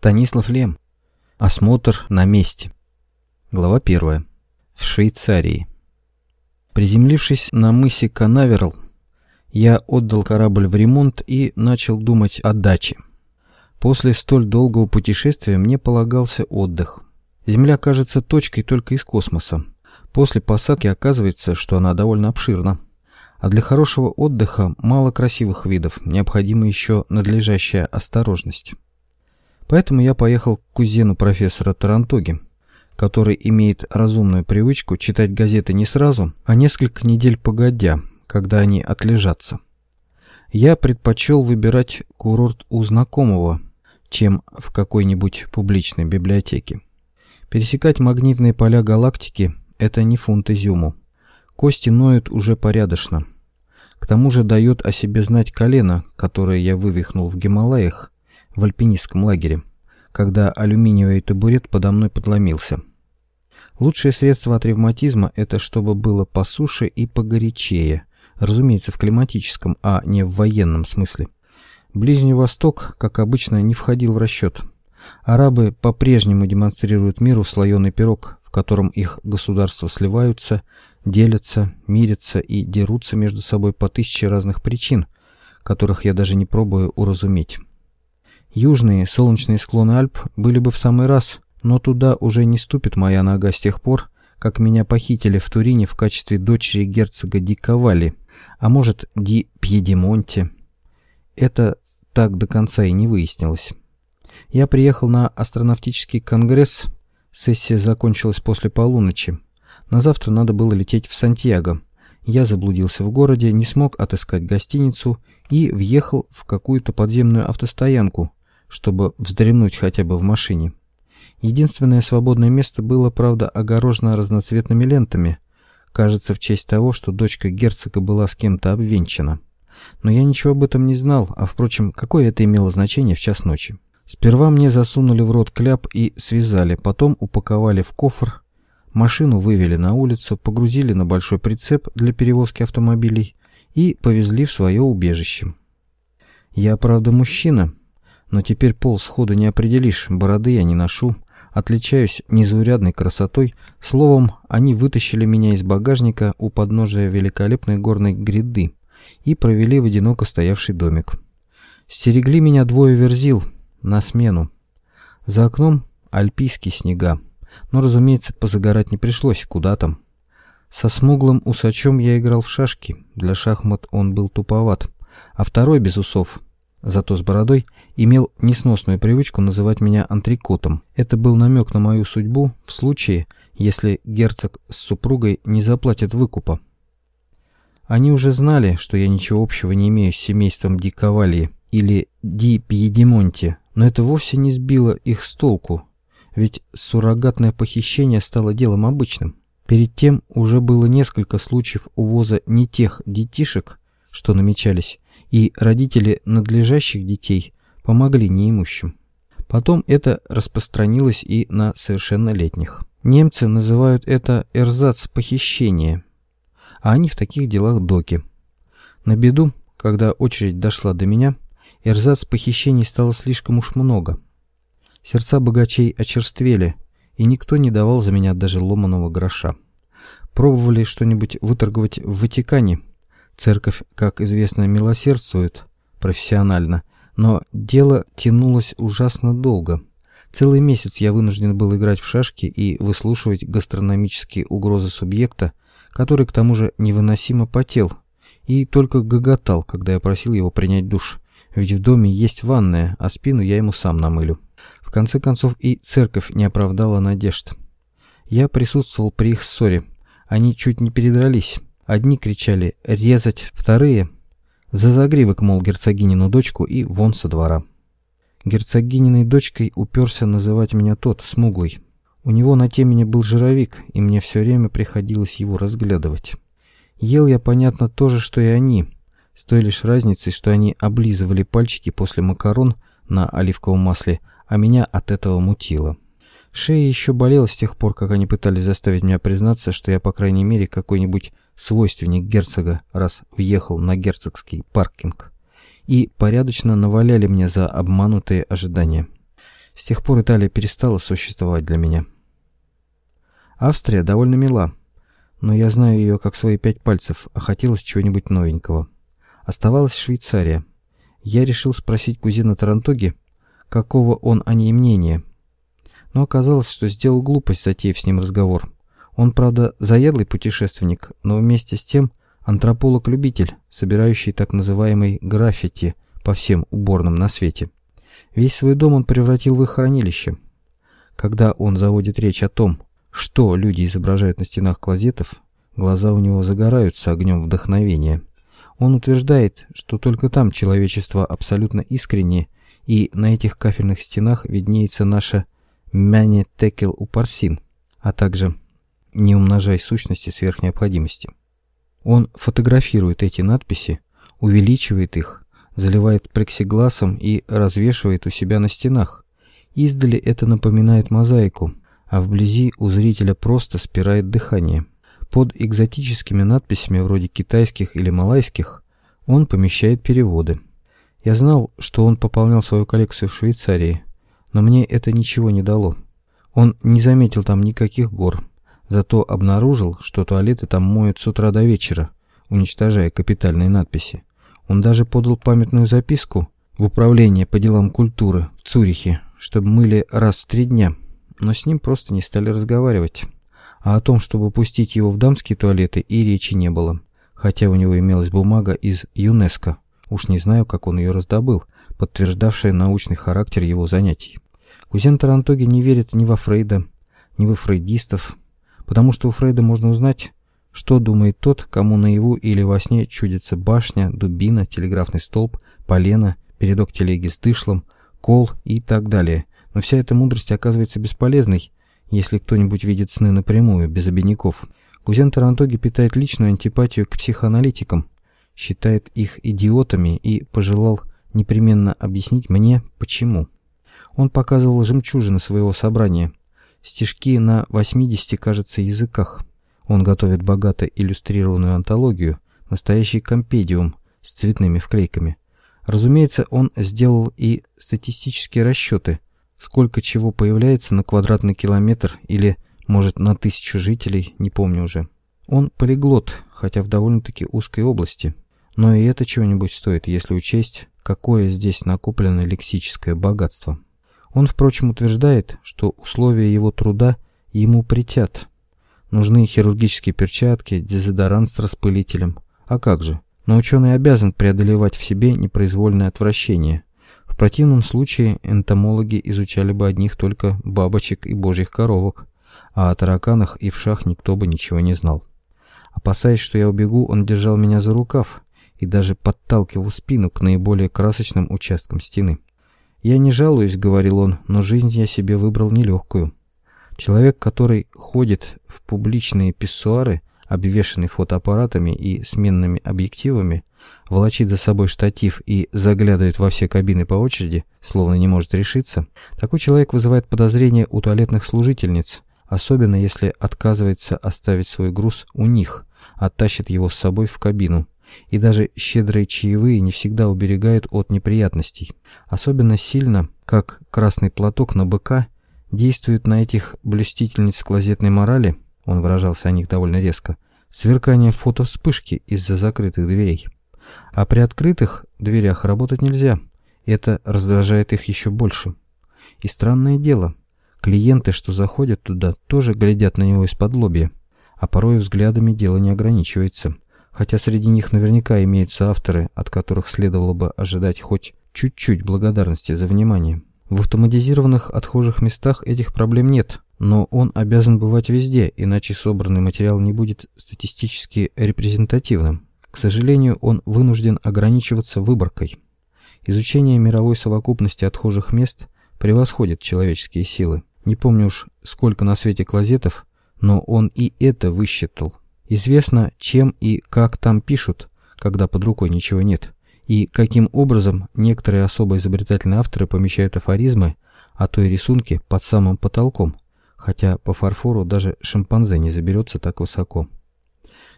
Станислав Лем. Осмотр на месте. Глава 1. В Швейцарии. Приземлившись на мысе Канаверал, я отдал корабль в ремонт и начал думать о даче. После столь долгого путешествия мне полагался отдых. Земля кажется точкой только из космоса. После посадки оказывается, что она довольно обширна. А для хорошего отдыха мало красивых видов, необходима еще надлежащая осторожность. Поэтому я поехал к кузену профессора Тарантоги, который имеет разумную привычку читать газеты не сразу, а несколько недель погодя, когда они отлежатся. Я предпочел выбирать курорт у знакомого, чем в какой-нибудь публичной библиотеке. Пересекать магнитные поля галактики – это не фунт изюму. Кости ноют уже порядочно. К тому же дает о себе знать колено, которое я вывихнул в Гималаях, в альпинистском лагере, когда алюминиевый табурет подо мной подломился. Лучшее средство от ревматизма – это чтобы было по суше и погорячее, разумеется, в климатическом, а не в военном смысле. Ближний Восток, как обычно, не входил в расчет. Арабы по-прежнему демонстрируют миру слоеный пирог, в котором их государства сливаются, делятся, мирятся и дерутся между собой по тысяче разных причин, которых я даже не пробую уразуметь. Южные солнечные склоны Альп были бы в самый раз, но туда уже не ступит моя нога с тех пор, как меня похитили в Турине в качестве дочери герцога Ди Кавали, а может Ди Пьедимонте. Это так до конца и не выяснилось. Я приехал на астронавтический конгресс, сессия закончилась после полуночи. На завтра надо было лететь в Сантьяго. Я заблудился в городе, не смог отыскать гостиницу и въехал в какую-то подземную автостоянку, чтобы вздремнуть хотя бы в машине. Единственное свободное место было, правда, огорожено разноцветными лентами, кажется, в честь того, что дочка герцога была с кем-то обвенчана. Но я ничего об этом не знал, а, впрочем, какое это имело значение в час ночи. Сперва мне засунули в рот кляп и связали, потом упаковали в кофр, машину вывели на улицу, погрузили на большой прицеп для перевозки автомобилей и повезли в свое убежище. Я, правда, мужчина, но теперь пол сходу не определишь, бороды я не ношу, отличаюсь незаурядной красотой, словом, они вытащили меня из багажника у подножия великолепной горной гряды и провели в одиноко стоявший домик. Стерегли меня двое верзил на смену. За окном альпийские снега, но, разумеется, позагорать не пришлось, куда там. Со смуглым усачом я играл в шашки, для шахмат он был туповат, а второй без усов – зато с бородой, имел несносную привычку называть меня антрикотом. Это был намек на мою судьбу в случае, если герцог с супругой не заплатят выкупа. Они уже знали, что я ничего общего не имею с семейством Ди или Ди Пьедимонти, но это вовсе не сбило их с толку, ведь суррогатное похищение стало делом обычным. Перед тем уже было несколько случаев увоза не тех детишек, что намечались, и родители надлежащих детей помогли неимущим. Потом это распространилось и на совершеннолетних. Немцы называют это эрзац похищения, а они в таких делах доки. На беду, когда очередь дошла до меня, эрзац похищений стало слишком уж много. Сердца богачей очерствели, и никто не давал за меня даже ломаного гроша. Пробовали что-нибудь выторговать в Ватикане, Церковь, как известно, милосердствует профессионально, но дело тянулось ужасно долго. Целый месяц я вынужден был играть в шашки и выслушивать гастрономические угрозы субъекта, который к тому же невыносимо потел, и только гоготал, когда я просил его принять душ, ведь в доме есть ванная, а спину я ему сам намылю. В конце концов и церковь не оправдала надежд. Я присутствовал при их ссоре. Они чуть не передрались. Одни кричали «резать», вторые «за загривок, мол, герцогинину дочку и вон со двора». Герцогининой дочкой уперся называть меня тот, смуглый. У него на темени был жировик, и мне все время приходилось его разглядывать. Ел я, понятно, то же, что и они, с той лишь разницей, что они облизывали пальчики после макарон на оливковом масле, а меня от этого мутило. Шея еще болела с тех пор, как они пытались заставить меня признаться, что я, по крайней мере, какой-нибудь свойственник герцога, раз въехал на герцогский паркинг, и порядочно наваляли мне за обманутые ожидания. С тех пор Италия перестала существовать для меня. Австрия довольно мила, но я знаю ее как свои пять пальцев, а хотелось чего-нибудь новенького. Оставалась Швейцария. Я решил спросить кузина Тарантоги, какого он о ней мнения. Но оказалось, что сделал глупость, затеяв с ним разговор. Он, правда, заядлый путешественник, но вместе с тем антрополог-любитель, собирающий так называемый граффити по всем уборным на свете. Весь свой дом он превратил в их хранилище. Когда он заводит речь о том, что люди изображают на стенах клозетов, глаза у него загораются огнем вдохновения. Он утверждает, что только там человечество абсолютно искренне, и на этих кафельных стенах виднеется наша «мяне текел упарсин», а также «не умножай сущности сверх необходимости». Он фотографирует эти надписи, увеличивает их, заливает плексигласом и развешивает у себя на стенах. Издали это напоминает мозаику, а вблизи у зрителя просто спирает дыхание. Под экзотическими надписями вроде китайских или малайских он помещает переводы. Я знал, что он пополнял свою коллекцию в Швейцарии, но мне это ничего не дало. Он не заметил там никаких гор, зато обнаружил, что туалеты там моют с утра до вечера, уничтожая капитальные надписи. Он даже подал памятную записку в управление по делам культуры в Цюрихе, чтобы мыли раз в три дня, но с ним просто не стали разговаривать. А о том, чтобы пустить его в дамские туалеты, и речи не было, хотя у него имелась бумага из ЮНЕСКО, уж не знаю, как он ее раздобыл, подтверждавшая научный характер его занятий. Кузен Тарантоги не верит ни во Фрейда, ни во фрейдистов, потому что у Фрейда можно узнать, что думает тот, кому наяву или во сне чудится башня, дубина, телеграфный столб, полено, передок телеги с дышлом, кол и так далее. Но вся эта мудрость оказывается бесполезной, если кто-нибудь видит сны напрямую, без обиняков. Кузен Тарантоги питает личную антипатию к психоаналитикам, считает их идиотами и пожелал непременно объяснить мне, почему. Он показывал жемчужины своего собрания, стишки на 80, кажется, языках. Он готовит богато иллюстрированную антологию, настоящий компедиум с цветными вклейками. Разумеется, он сделал и статистические расчеты, сколько чего появляется на квадратный километр или, может, на тысячу жителей, не помню уже. Он полиглот, хотя в довольно-таки узкой области. Но и это чего-нибудь стоит, если учесть, какое здесь накоплено лексическое богатство. Он, впрочем, утверждает, что условия его труда ему притят, Нужны хирургические перчатки, дезодорант с распылителем. А как же? Но ученый обязан преодолевать в себе непроизвольное отвращение. В противном случае энтомологи изучали бы одних только бабочек и божьих коровок, а о тараканах и вшах никто бы ничего не знал. Опасаясь, что я убегу, он держал меня за рукав и даже подталкивал спину к наиболее красочным участкам стены. «Я не жалуюсь», — говорил он, — «но жизнь я себе выбрал нелегкую». Человек, который ходит в публичные писсуары, обвешанный фотоаппаратами и сменными объективами, волочит за собой штатив и заглядывает во все кабины по очереди, словно не может решиться, такой человек вызывает подозрения у туалетных служительниц, особенно если отказывается оставить свой груз у них, а тащит его с собой в кабину. И даже щедрые чаевые не всегда уберегают от неприятностей. Особенно сильно, как красный платок на быка – действует на этих блюстительниц клозетной морали, он выражался о них довольно резко, сверкание фотовспышки из-за закрытых дверей. А при открытых дверях работать нельзя, это раздражает их еще больше. И странное дело, клиенты, что заходят туда, тоже глядят на него из-под лобья, а порой взглядами дело не ограничивается, хотя среди них наверняка имеются авторы, от которых следовало бы ожидать хоть чуть-чуть благодарности за внимание. В автоматизированных отхожих местах этих проблем нет, но он обязан бывать везде, иначе собранный материал не будет статистически репрезентативным. К сожалению, он вынужден ограничиваться выборкой. Изучение мировой совокупности отхожих мест превосходит человеческие силы. Не помню уж, сколько на свете клозетов, но он и это высчитал. Известно, чем и как там пишут, когда под рукой ничего нет и каким образом некоторые особо изобретательные авторы помещают афоризмы, а то и рисунки под самым потолком, хотя по фарфору даже шимпанзе не заберется так высоко.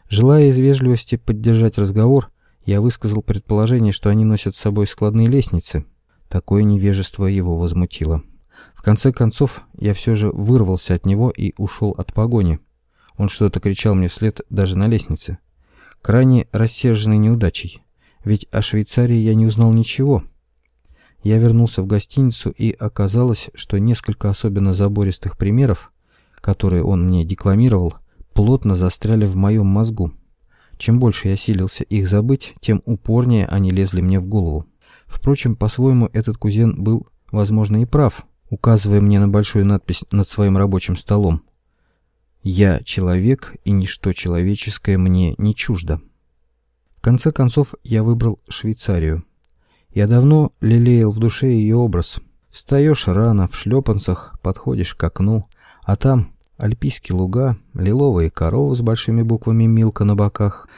Желая из вежливости поддержать разговор, я высказал предположение, что они носят с собой складные лестницы. Такое невежество его возмутило. В конце концов, я все же вырвался от него и ушел от погони. Он что-то кричал мне вслед даже на лестнице. Крайне рассерженный неудачей. Ведь о Швейцарии я не узнал ничего. Я вернулся в гостиницу, и оказалось, что несколько особенно забористых примеров, которые он мне декламировал, плотно застряли в моем мозгу. Чем больше я силился их забыть, тем упорнее они лезли мне в голову. Впрочем, по-своему, этот кузен был, возможно, и прав, указывая мне на большую надпись над своим рабочим столом. «Я человек, и ничто человеческое мне не чуждо». В конце концов, я выбрал Швейцарию. Я давно лелеял в душе ее образ. Встаешь рано, в шлепанцах, подходишь к окну, а там альпийские луга, лиловые коровы с большими буквами «Милка» на боках.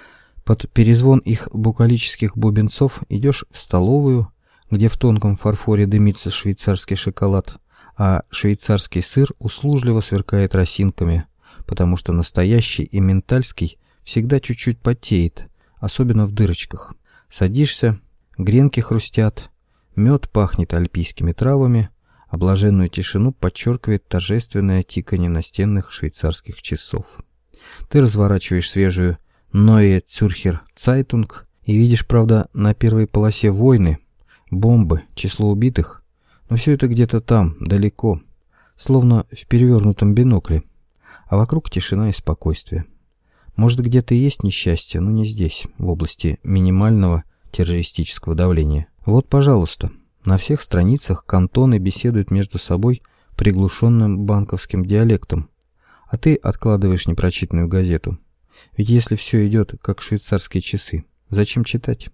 Под перезвон их букалических бубенцов идешь в столовую, где в тонком фарфоре дымится швейцарский шоколад, а швейцарский сыр услужливо сверкает росинками, потому что настоящий и ментальский всегда чуть-чуть потеет, особенно в дырочках. Садишься, гренки хрустят, мед пахнет альпийскими травами, а блаженную тишину подчеркивает торжественное тиканье настенных швейцарских часов. Ты разворачиваешь свежую Neue Zürcher Zeitung и видишь, правда, на первой полосе войны, бомбы, число убитых, но все это где-то там, далеко, словно в перевернутом бинокле, а вокруг тишина и спокойствие. Может, где-то и есть несчастье, но не здесь, в области минимального террористического давления. Вот, пожалуйста, на всех страницах кантоны беседуют между собой приглушенным банковским диалектом, а ты откладываешь непрочитанную газету. Ведь если все идет, как швейцарские часы, зачем читать?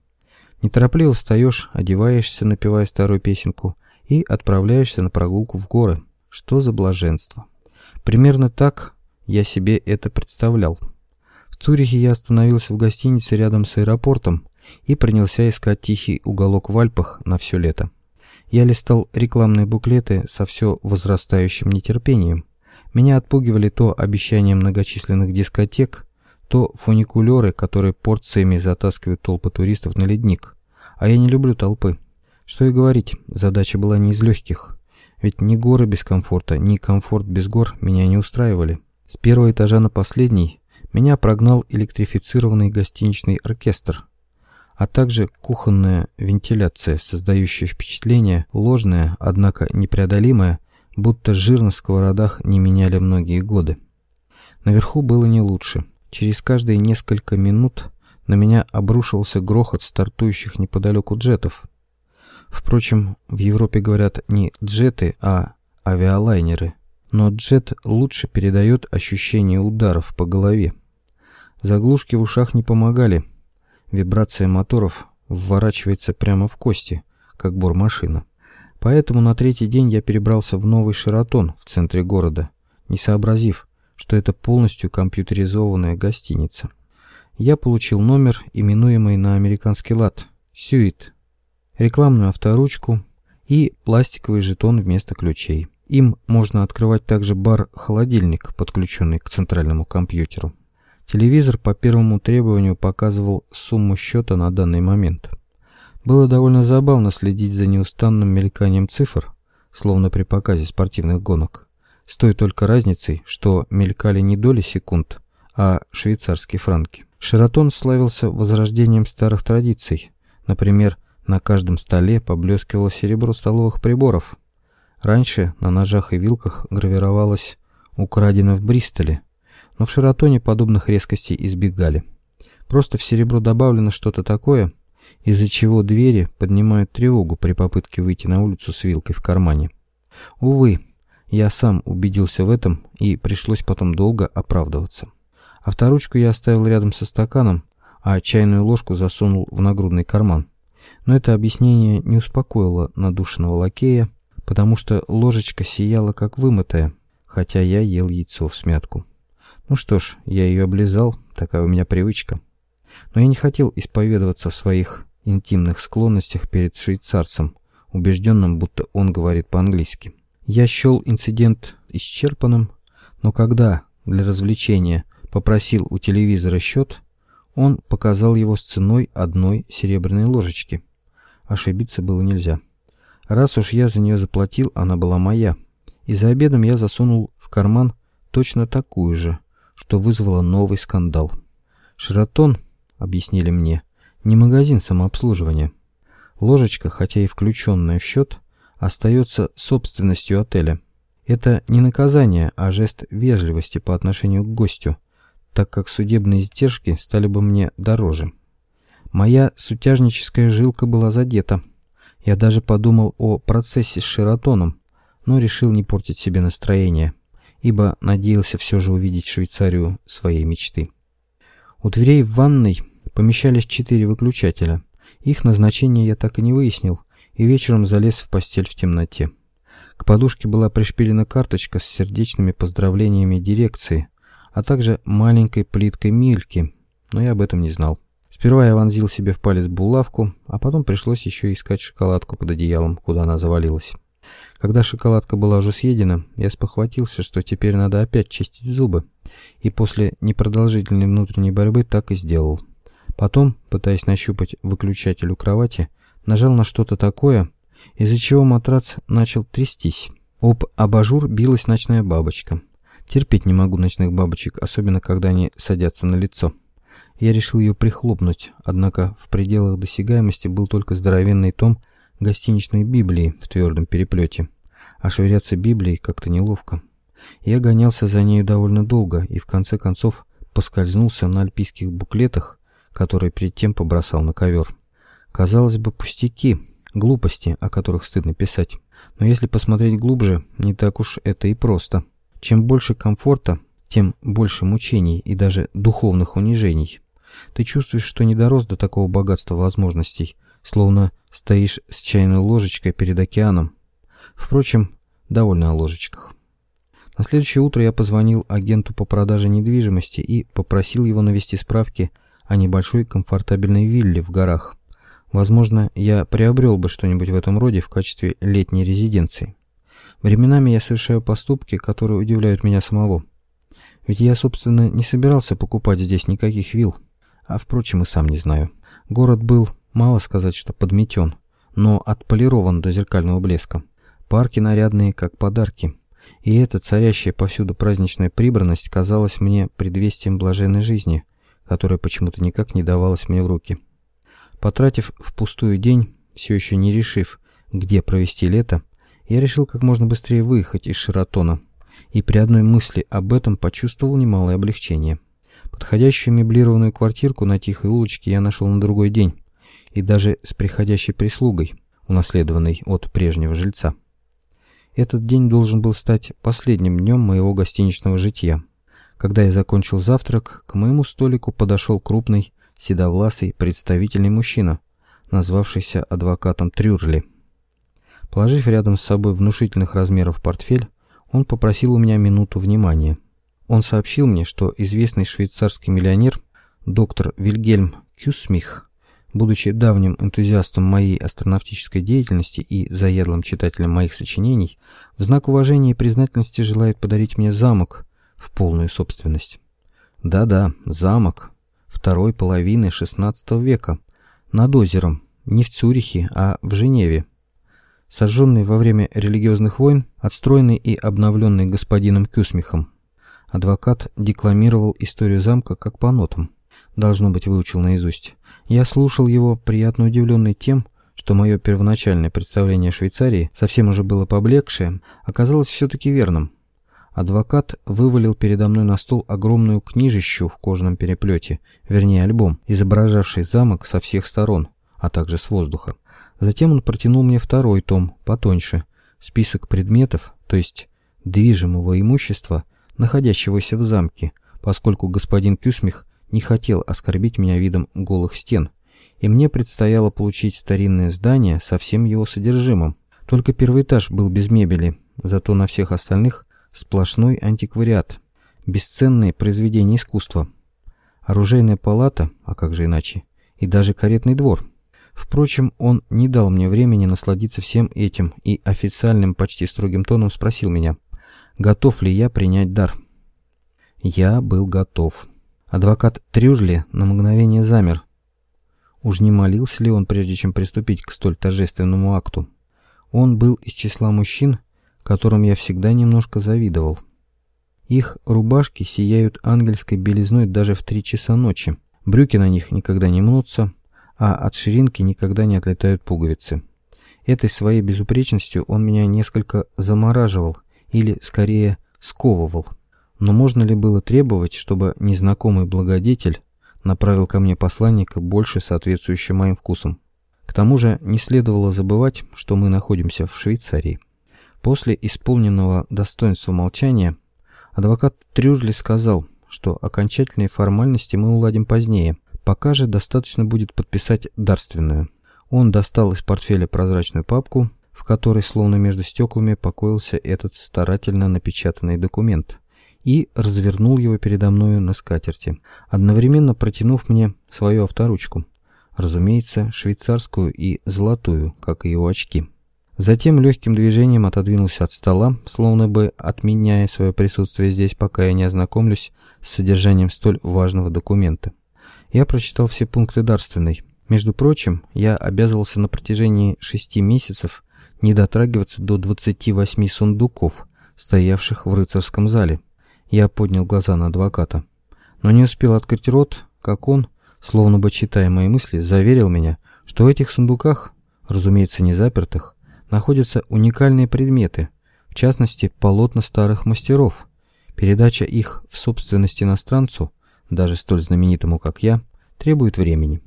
Неторопливо встаешь, одеваешься, напевая старую песенку, и отправляешься на прогулку в горы. Что за блаженство? Примерно так я себе это представлял. В Цюрихе я остановился в гостинице рядом с аэропортом и принялся искать тихий уголок в Альпах на все лето. Я листал рекламные буклеты со все возрастающим нетерпением. Меня отпугивали то обещания многочисленных дискотек, то фуникулеры, которые порциями затаскивают толпы туристов на ледник. А я не люблю толпы. Что и говорить, задача была не из легких. Ведь ни горы без комфорта, ни комфорт без гор меня не устраивали. С первого этажа на последний меня прогнал электрифицированный гостиничный оркестр, а также кухонная вентиляция, создающая впечатление, ложное, однако непреодолимое, будто жир на сковородах не меняли многие годы. Наверху было не лучше. Через каждые несколько минут на меня обрушивался грохот стартующих неподалеку джетов. Впрочем, в Европе говорят не джеты, а авиалайнеры. Но джет лучше передает ощущение ударов по голове. Заглушки в ушах не помогали – Вибрация моторов вворачивается прямо в кости, как бормашина. Поэтому на третий день я перебрался в новый Шератон в центре города, не сообразив, что это полностью компьютеризованная гостиница. Я получил номер, именуемый на американский лад «Сюит», рекламную авторучку и пластиковый жетон вместо ключей. Им можно открывать также бар-холодильник, подключенный к центральному компьютеру. Телевизор по первому требованию показывал сумму счета на данный момент. Было довольно забавно следить за неустанным мельканием цифр, словно при показе спортивных гонок. С той только разницей, что мелькали не доли секунд, а швейцарские франки. Шератон славился возрождением старых традиций. Например, на каждом столе поблескивало серебро столовых приборов. Раньше на ножах и вилках гравировалось «Украдено в Бристоле», но в Шератоне подобных резкостей избегали. Просто в серебро добавлено что-то такое, из-за чего двери поднимают тревогу при попытке выйти на улицу с вилкой в кармане. Увы, я сам убедился в этом и пришлось потом долго оправдываться. Авторучку я оставил рядом со стаканом, а чайную ложку засунул в нагрудный карман. Но это объяснение не успокоило надушенного лакея, потому что ложечка сияла как вымытая, хотя я ел яйцо в смятку. Ну что ж, я ее облизал, такая у меня привычка. Но я не хотел исповедоваться в своих интимных склонностях перед швейцарцем, убежденным, будто он говорит по-английски. Я счел инцидент исчерпанным, но когда для развлечения попросил у телевизора счет, он показал его с ценой одной серебряной ложечки. Ошибиться было нельзя. Раз уж я за нее заплатил, она была моя. И за обедом я засунул в карман точно такую же, что вызвало новый скандал. «Шератон», — объяснили мне, — не магазин самообслуживания. Ложечка, хотя и включенная в счет, остается собственностью отеля. Это не наказание, а жест вежливости по отношению к гостю, так как судебные издержки стали бы мне дороже. Моя сутяжническая жилка была задета. Я даже подумал о процессе с Шератоном, но решил не портить себе настроение, ибо надеялся все же увидеть Швейцарию своей мечты. У дверей в ванной помещались четыре выключателя. Их назначение я так и не выяснил, и вечером залез в постель в темноте. К подушке была пришпилена карточка с сердечными поздравлениями дирекции, а также маленькой плиткой Мильки, но я об этом не знал. Сперва я вонзил себе в палец булавку, а потом пришлось еще искать шоколадку под одеялом, куда она завалилась. Когда шоколадка была уже съедена, я спохватился, что теперь надо опять чистить зубы, и после непродолжительной внутренней борьбы так и сделал. Потом, пытаясь нащупать выключатель у кровати, нажал на что-то такое, из-за чего матрац начал трястись. Об абажур билась ночная бабочка. Терпеть не могу ночных бабочек, особенно когда они садятся на лицо. Я решил ее прихлопнуть, однако в пределах досягаемости был только здоровенный том гостиничной Библии в твердом переплете. А швыряться Библией как-то неловко. Я гонялся за нею довольно долго и в конце концов поскользнулся на альпийских буклетах, которые перед тем побросал на ковер. Казалось бы, пустяки, глупости, о которых стыдно писать. Но если посмотреть глубже, не так уж это и просто. Чем больше комфорта, тем больше мучений и даже духовных унижений. Ты чувствуешь, что не дорос до такого богатства возможностей, словно стоишь с чайной ложечкой перед океаном. Впрочем, довольно о ложечках. На следующее утро я позвонил агенту по продаже недвижимости и попросил его навести справки о небольшой комфортабельной вилле в горах. Возможно, я приобрел бы что-нибудь в этом роде в качестве летней резиденции. Временами я совершаю поступки, которые удивляют меня самого. Ведь я, собственно, не собирался покупать здесь никаких вилл. А впрочем, и сам не знаю. Город был, мало сказать, что подметен, но отполирован до зеркального блеска. Парки нарядные, как подарки. И эта царящая повсюду праздничная прибранность казалась мне предвестием блаженной жизни, которая почему-то никак не давалась мне в руки. Потратив впустую день, все еще не решив, где провести лето, я решил как можно быстрее выехать из Шератона, и при одной мысли об этом почувствовал немалое облегчение. Подходящую меблированную квартирку на тихой улочке я нашел на другой день, и даже с приходящей прислугой, унаследованной от прежнего жильца. Этот день должен был стать последним днем моего гостиничного житья. Когда я закончил завтрак, к моему столику подошел крупный, седовласый, представительный мужчина, назвавшийся адвокатом Трюрли. Положив рядом с собой внушительных размеров портфель, он попросил у меня минуту внимания – он сообщил мне, что известный швейцарский миллионер доктор Вильгельм Кюсмих, будучи давним энтузиастом моей астронавтической деятельности и заядлым читателем моих сочинений, в знак уважения и признательности желает подарить мне замок в полную собственность. Да-да, замок второй половины XVI века, над озером, не в Цюрихе, а в Женеве. Сожженный во время религиозных войн, отстроенный и обновленный господином Кюсмихом, Адвокат декламировал историю замка как по нотам. Должно быть, выучил наизусть. Я слушал его, приятно удивленный тем, что мое первоначальное представление о Швейцарии, совсем уже было поблекшее, оказалось все-таки верным. Адвокат вывалил передо мной на стол огромную книжищу в кожаном переплете, вернее альбом, изображавший замок со всех сторон, а также с воздуха. Затем он протянул мне второй том, потоньше, список предметов, то есть движимого имущества – находящегося в замке, поскольку господин Кюсмих не хотел оскорбить меня видом голых стен, и мне предстояло получить старинное здание со всем его содержимым. Только первый этаж был без мебели, зато на всех остальных сплошной антиквариат, бесценные произведения искусства, оружейная палата, а как же иначе, и даже каретный двор. Впрочем, он не дал мне времени насладиться всем этим и официальным, почти строгим тоном спросил меня – готов ли я принять дар. Я был готов. Адвокат Трюжли на мгновение замер. Уж не молился ли он, прежде чем приступить к столь торжественному акту? Он был из числа мужчин, которым я всегда немножко завидовал. Их рубашки сияют ангельской белизной даже в три часа ночи. Брюки на них никогда не мнутся, а от ширинки никогда не отлетают пуговицы. Этой своей безупречностью он меня несколько замораживал, или, скорее, сковывал. Но можно ли было требовать, чтобы незнакомый благодетель направил ко мне посланника, больше соответствующего моим вкусам? К тому же не следовало забывать, что мы находимся в Швейцарии. После исполненного достоинства молчания адвокат Трюжли сказал, что окончательные формальности мы уладим позднее, пока же достаточно будет подписать дарственную. Он достал из портфеля прозрачную папку, которой словно между стеклами покоился этот старательно напечатанный документ, и развернул его передо мною на скатерти, одновременно протянув мне свою авторучку – разумеется, швейцарскую и золотую, как и его очки. Затем легким движением отодвинулся от стола, словно бы отменяя свое присутствие здесь, пока я не ознакомлюсь с содержанием столь важного документа. Я прочитал все пункты дарственной. Между прочим, я обязывался на протяжении шести месяцев не дотрагиваться до 28 сундуков, стоявших в рыцарском зале. Я поднял глаза на адвоката. Но не успел открыть рот, как он, словно бы читая мои мысли, заверил меня, что в этих сундуках, разумеется не запертых, находятся уникальные предметы, в частности полотна старых мастеров. Передача их в собственность иностранцу, даже столь знаменитому, как я, требует времени.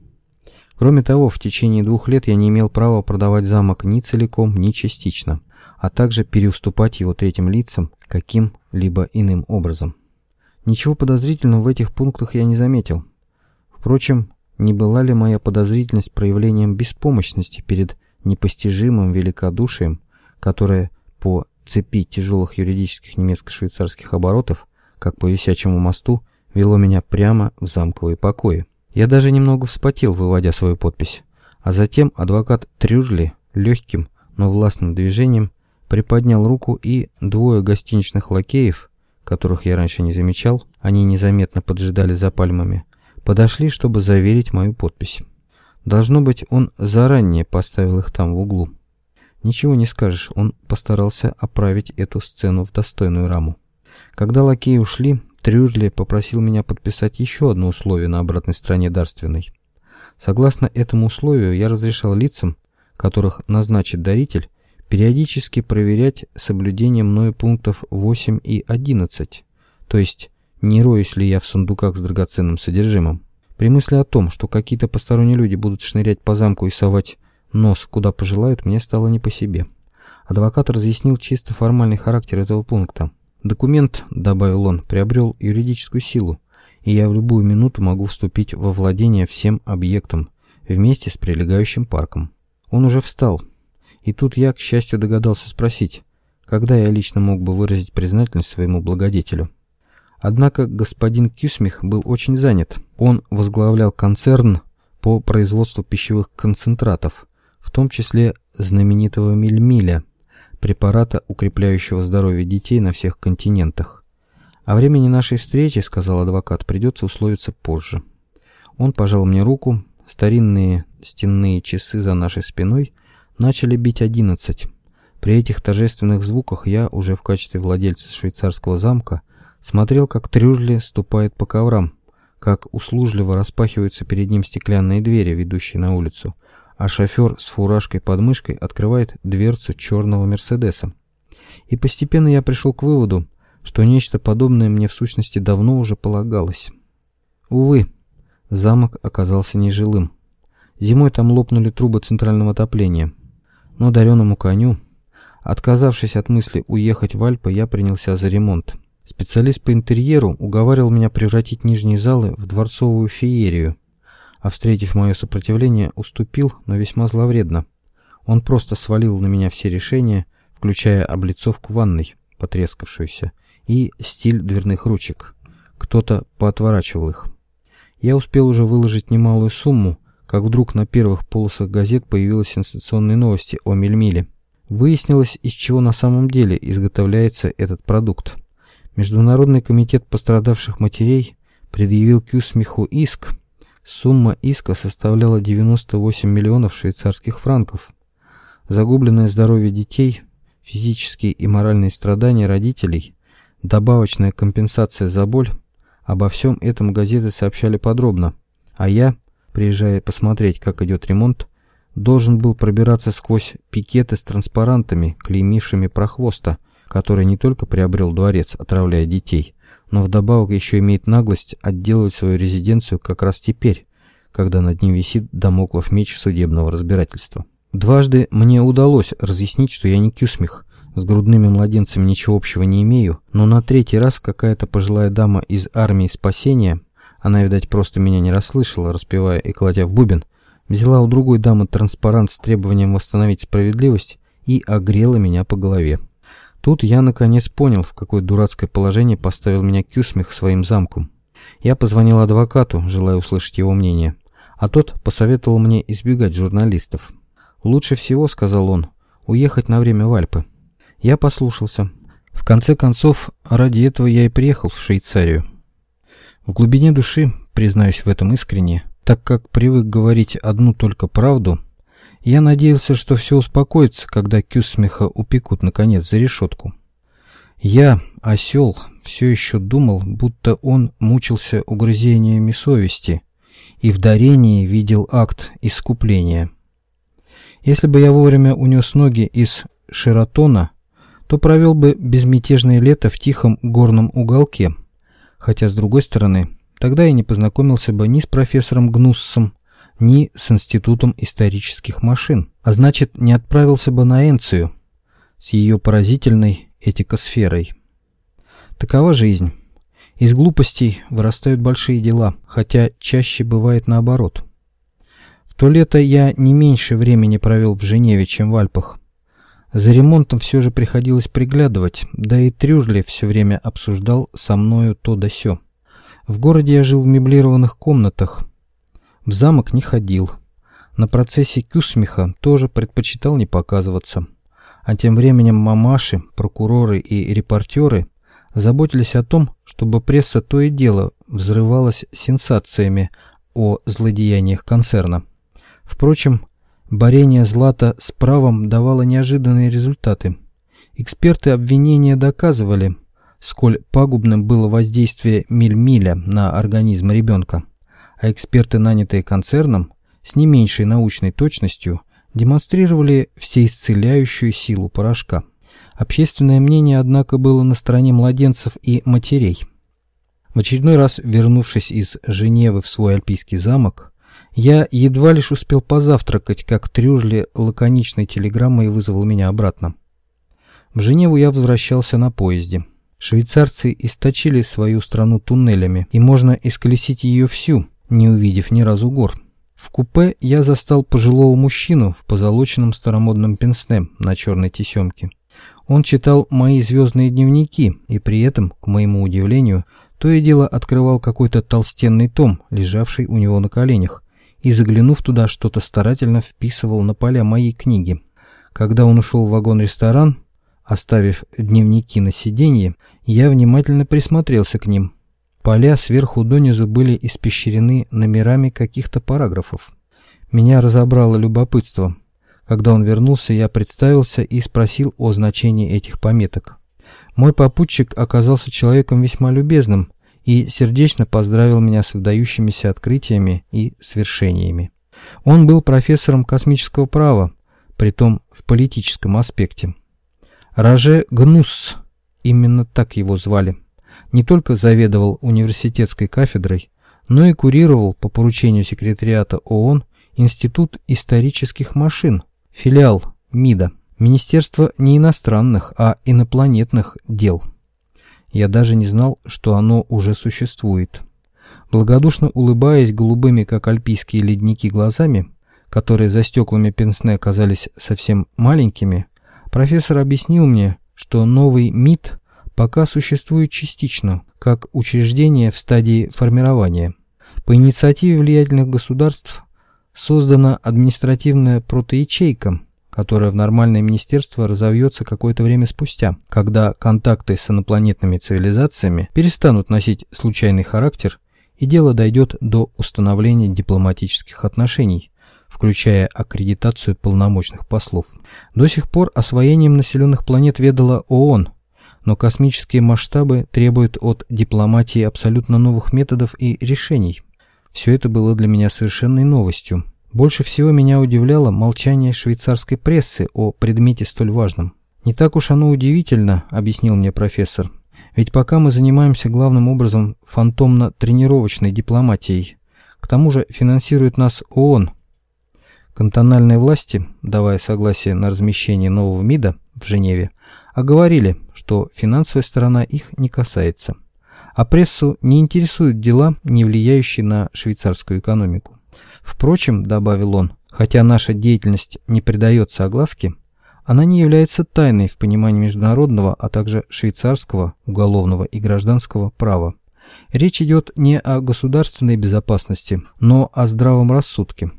Кроме того, в течение двух лет я не имел права продавать замок ни целиком, ни частично, а также переуступать его третьим лицам каким-либо иным образом. Ничего подозрительного в этих пунктах я не заметил, Впрочем, не была ли моя подозрительность проявлением беспомощности перед непостижимым великодушием, которое по цепи тяжелых юридических немецко-швейцарских оборотов, как по висячему мосту, вело меня прямо в замковые покои. Я даже немного вспотел, выводя свою подпись. А затем адвокат Трюжли легким, но властным движением приподнял руку, и двое гостиничных лакеев, которых я раньше не замечал, они незаметно поджидали за пальмами, подошли, чтобы заверить мою подпись. Должно быть, он заранее поставил их там в углу. Ничего не скажешь, он постарался оправить эту сцену в достойную раму. Когда лакеи ушли, Трюрли попросил меня подписать еще одно условие на обратной стороне дарственной. Согласно этому условию, я разрешал лицам, которых назначит даритель, периодически проверять соблюдение мною пунктов 8 и 11, то есть не роюсь ли я в сундуках с драгоценным содержимым? При мысли о том, что какие-то посторонние люди будут шнырять по замку и совать нос куда пожелают, мне стало не по себе. Адвокат разъяснил чисто формальный характер этого пункта. Документ, добавил он, приобрел юридическую силу, и я в любую минуту могу вступить во владение всем объектом вместе с прилегающим парком. Он уже встал, и тут я, к счастью, догадался спросить, когда я лично мог бы выразить признательность своему благодетелю. Однако господин Кюсмих был очень занят. Он возглавлял концерн по производству пищевых концентратов, в том числе знаменитого мельмиля, препарата, укрепляющего здоровье детей на всех континентах. О времени нашей встречи, сказал адвокат, придется условиться позже. Он пожал мне руку, старинные стенные часы за нашей спиной начали бить одиннадцать. При этих торжественных звуках я, уже в качестве владельца швейцарского замка, Смотрел, как Трюжли ступает по коврам, как услужливо распахиваются перед ним стеклянные двери, ведущие на улицу, а шофер с фуражкой под мышкой открывает дверцу черного Мерседеса. И постепенно я пришел к выводу, что нечто подобное мне в сущности давно уже полагалось. Увы, замок оказался нежилым. Зимой там лопнули трубы центрального отопления. Но дареному коню, отказавшись от мысли уехать в Альпы, я принялся за ремонт. Специалист по интерьеру уговаривал меня превратить нижние залы в дворцовую феерию, а встретив мое сопротивление, уступил, но весьма зловредно. Он просто свалил на меня все решения, включая облицовку ванной, потрескавшуюся, и стиль дверных ручек. Кто-то поотворачивал их. Я успел уже выложить немалую сумму, как вдруг на первых полосах газет появились сенсационные новости о Мельмиле. Выяснилось, из чего на самом деле изготовляется этот продукт. Международный комитет пострадавших матерей предъявил Кюсмиху иск. Сумма иска составляла 98 миллионов швейцарских франков. загубленное здоровье детей, физические и моральные страдания родителей, добавочная компенсация за боль, обо всем этом газеты сообщали подробно, а я, приезжая посмотреть, как идет ремонт, должен был пробираться сквозь пикеты с транспарантами, клеймившими прохвоста, который не только приобрел дворец, отравляя детей, но вдобавок еще имеет наглость отделывать свою резиденцию как раз теперь, когда над ним висит домоклов меч судебного разбирательства. Дважды мне удалось разъяснить, что я не кюсмих, с грудными младенцами ничего общего не имею, но на третий раз какая-то пожилая дама из армии спасения, она, видать, просто меня не расслышала, распевая и кладя в бубен, взяла у другой дамы транспарант с требованием восстановить справедливость и огрела меня по голове. Тут я наконец понял, в какое дурацкое положение поставил меня Кюсмих своим замком. Я позвонил адвокату, желая услышать его мнение, а тот посоветовал мне избегать журналистов. «Лучше всего, — сказал он, — уехать на время в Альпы». Я послушался. В конце концов, ради этого я и приехал в Швейцарию. В глубине души, признаюсь в этом искренне, так как привык говорить одну только правду, я надеялся, что все успокоится, когда Кюсмиха упекут наконец за решетку. Я, осел, все еще думал, будто он мучился угрызениями совести и в дарении видел акт искупления. Если бы я вовремя унес ноги из Шератона, то провел бы безмятежное лето в тихом горном уголке. Хотя, с другой стороны, тогда я не познакомился бы ни с профессором Гнуссом, ни с Институтом исторических машин, а значит, не отправился бы на Энцию с ее поразительной этикосферой. Такова жизнь. Из глупостей вырастают большие дела, хотя чаще бывает наоборот. В то лето я не меньше времени провел в Женеве, чем в Альпах. За ремонтом все же приходилось приглядывать, да и Трюрли все время обсуждал со мною то да сё. В городе я жил в меблированных комнатах. В замок не ходил. На процессе Кюсмиха тоже предпочитал не показываться. А тем временем мамаши, прокуроры и репортеры заботились о том, чтобы пресса то и дело взрывалась сенсациями о злодеяниях концерна. Впрочем, Борение Злата с правом давало неожиданные результаты. Эксперты обвинения доказывали, сколь пагубным было воздействие мильмиля на организм ребенка, а эксперты, нанятые концерном, с не меньшей научной точностью демонстрировали всеисцеляющую силу порошка. Общественное мнение, однако, было на стороне младенцев и матерей. В очередной раз, вернувшись из Женевы в свой альпийский замок, я едва лишь успел позавтракать, как Трюжли лаконичной телеграммой вызвал меня обратно. В Женеву я возвращался на поезде. Швейцарцы источили свою страну туннелями, и можно исколесить ее всю, не увидев ни разу гор. В купе я застал пожилого мужчину в позолоченном старомодном пенсне на черной тесемке. Он читал мои звездные дневники и при этом, к моему удивлению, то и дело открывал какой-то толстенный том, лежавший у него на коленях, и, заглянув туда, что-то старательно вписывал на поля моей книги. Когда он ушел в вагон-ресторан, оставив дневники на сиденье, я внимательно присмотрелся к ним. Поля сверху донизу были испещрены номерами каких-то параграфов. Меня разобрало любопытство. Когда он вернулся, я представился и спросил о значении этих пометок. Мой попутчик оказался человеком весьма любезным, и сердечно поздравил меня с выдающимися открытиями и свершениями. Он был профессором космического права, притом в политическом аспекте. Роже Гнус, именно так его звали, не только заведовал университетской кафедрой, но и курировал по поручению секретариата ООН Институт исторических машин, филиал МИДа, Министерство не иностранных, а инопланетных дел. Я даже не знал, что оно уже существует. Благодушно улыбаясь голубыми, как альпийские ледники, глазами, которые за стеклами пенсне оказались совсем маленькими, профессор объяснил мне, что новый МИД пока существует частично, как учреждение в стадии формирования. По инициативе влиятельных государств создана административная протоячейка – которое в нормальное министерство разовьется какое-то время спустя, когда контакты с инопланетными цивилизациями перестанут носить случайный характер и дело дойдет до установления дипломатических отношений, включая аккредитацию полномочных послов. До сих пор освоением населенных планет ведала ООН, но космические масштабы требуют от дипломатии абсолютно новых методов и решений. Все это было для меня совершенной новостью. Больше всего меня удивляло молчание швейцарской прессы о предмете столь важном. «Не так уж оно удивительно», — объяснил мне профессор. «Ведь пока мы занимаемся главным образом фантомно-тренировочной дипломатией, к тому же финансирует нас ООН. Кантональные власти, давая согласие на размещение нового МИДа в Женеве, оговорили, что финансовая сторона их не касается. А прессу не интересуют дела, не влияющие на швейцарскую экономику. Впрочем, добавил он, хотя наша деятельность не придается огласке, она не является тайной в понимании международного, а также швейцарского, уголовного и гражданского права. Речь идет не о государственной безопасности, но о здравом рассудке.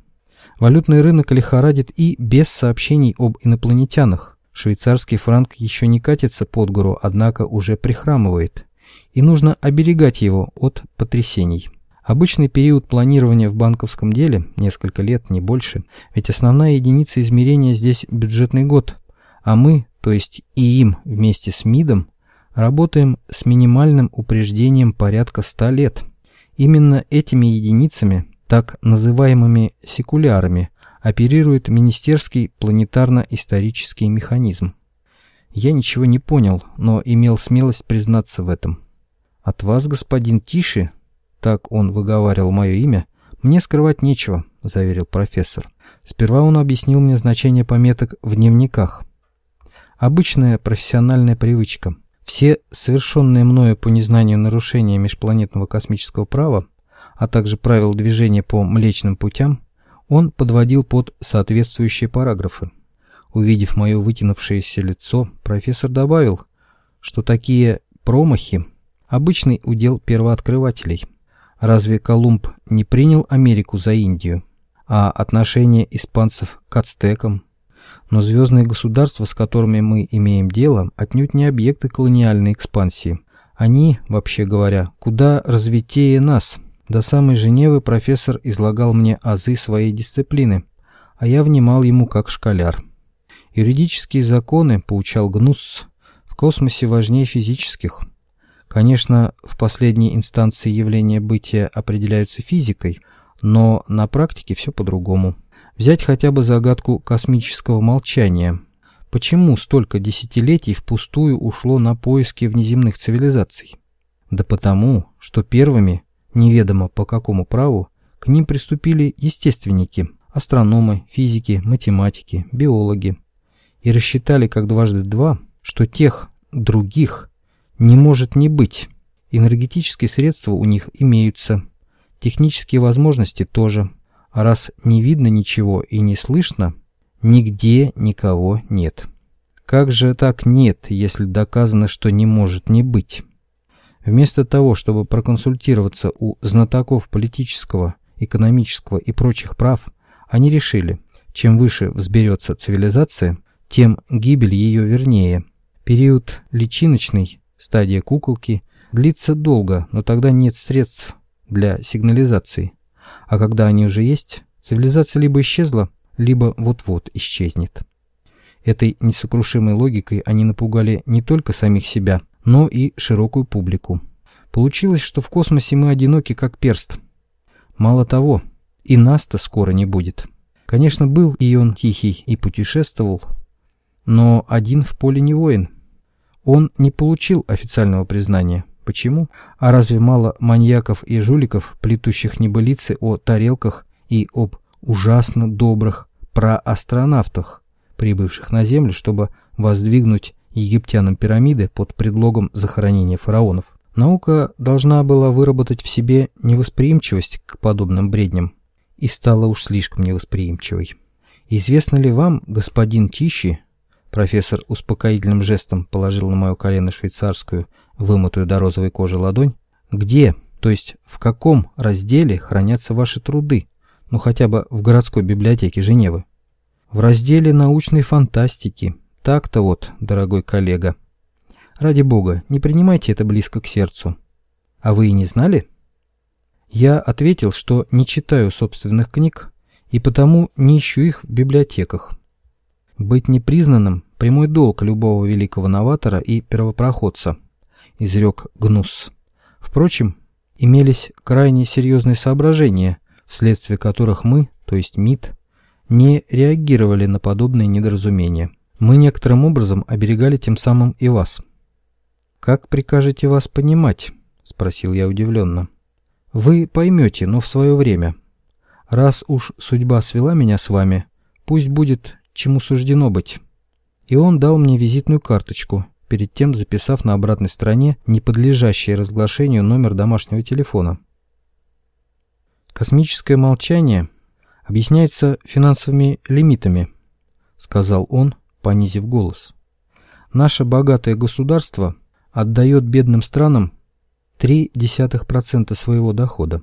Валютный рынок лихорадит и без сообщений об инопланетянах. Швейцарский франк еще не катится под гору, однако уже прихрамывает. И нужно оберегать его от потрясений. Обычный период планирования в банковском деле – несколько лет, не больше, ведь основная единица измерения здесь бюджетный год, а мы, то есть и им вместе с МИДом, работаем с минимальным упреждением порядка 100 лет. Именно этими единицами, так называемыми секулярами, оперирует Министерский планетарно-исторический механизм. Я ничего не понял, но имел смелость признаться в этом. От вас, господин Тиши, так он выговаривал мое имя, мне скрывать нечего, заверил профессор. Сперва он объяснил мне значение пометок в дневниках. Обычная профессиональная привычка. Все совершенные мною по незнанию нарушения межпланетного космического права, а также правил движения по Млечным путям, он подводил под соответствующие параграфы. Увидев мое вытянувшееся лицо, профессор добавил, что такие промахи – обычный удел первооткрывателей. Разве Колумб не принял Америку за Индию? А отношение испанцев к ацтекам – но звездные государства, с которыми мы имеем дело, отнюдь не объекты колониальной экспансии. Они, вообще говоря, куда развитее нас. До самой Женевы профессор излагал мне азы своей дисциплины, а я внимал ему как школяр. Юридические законы, поучал Гнусс, в космосе важнее физических. Конечно, в последней инстанции явления бытия определяются физикой, но на практике все по-другому. Взять хотя бы загадку космического молчания. Почему столько десятилетий впустую ушло на поиски внеземных цивилизаций? Да потому, что первыми, неведомо по какому праву, к ним приступили естественники, астрономы, физики, математики, биологи. И рассчитали как дважды два, что тех, других, не может не быть. Энергетические средства у них имеются, технические возможности тоже – а раз не видно ничего и не слышно, нигде никого нет. Как же так нет, если доказано, что не может не быть? Вместо того, чтобы проконсультироваться у знатоков политического, экономического и прочих прав, они решили, чем выше взберется цивилизация, тем гибель ее вернее. Период личиночный, стадия куколки, длится долго, но тогда нет средств для сигнализации. А когда они уже есть, цивилизация либо исчезла, либо вот-вот исчезнет. Этой несокрушимой логикой они напугали не только самих себя, но и широкую публику. Получилось, что в космосе мы одиноки как перст. Мало того, и нас-то скоро не будет. Конечно, был и он тихий и путешествовал, но один в поле не воин. Он не получил официального признания – Почему? А разве мало маньяков и жуликов, плетущих небылицы о тарелках и об ужасно добрых проастронавтах, прибывших на Землю, чтобы воздвигнуть египтянам пирамиды под предлогом захоронения фараонов? Наука должна была выработать в себе невосприимчивость к подобным бредням и стала уж слишком невосприимчивой. Известно ли вам, господин Тищи, профессор успокоительным жестом положил на мое колено швейцарскую, вымытую до розовой кожи ладонь, где, то есть в каком разделе хранятся ваши труды, ну хотя бы в городской библиотеке Женевы? В разделе научной фантастики. Так-то вот, дорогой коллега. Ради бога, не принимайте это близко к сердцу. А вы и не знали? Я ответил, что не читаю собственных книг и потому не ищу их в библиотеках. Быть непризнанным – прямой долг любого великого новатора и первопроходца, изрек Гнус. Впрочем, имелись крайне серьезные соображения, вследствие которых мы, то есть МИД, не реагировали на подобные недоразумения. Мы некоторым образом оберегали тем самым и вас. «Как прикажете вас понимать?» – спросил я удивленно. «Вы поймете, но в свое время. Раз уж судьба свела меня с вами, пусть будет, чему суждено быть». И он дал мне визитную карточку, перед тем записав на обратной стороне неподлежащий разглашению номер домашнего телефона. «Космическое молчание объясняется финансовыми лимитами», — сказал он, понизив голос. «Наше богатое государство отдает бедным странам 0,3% своего дохода.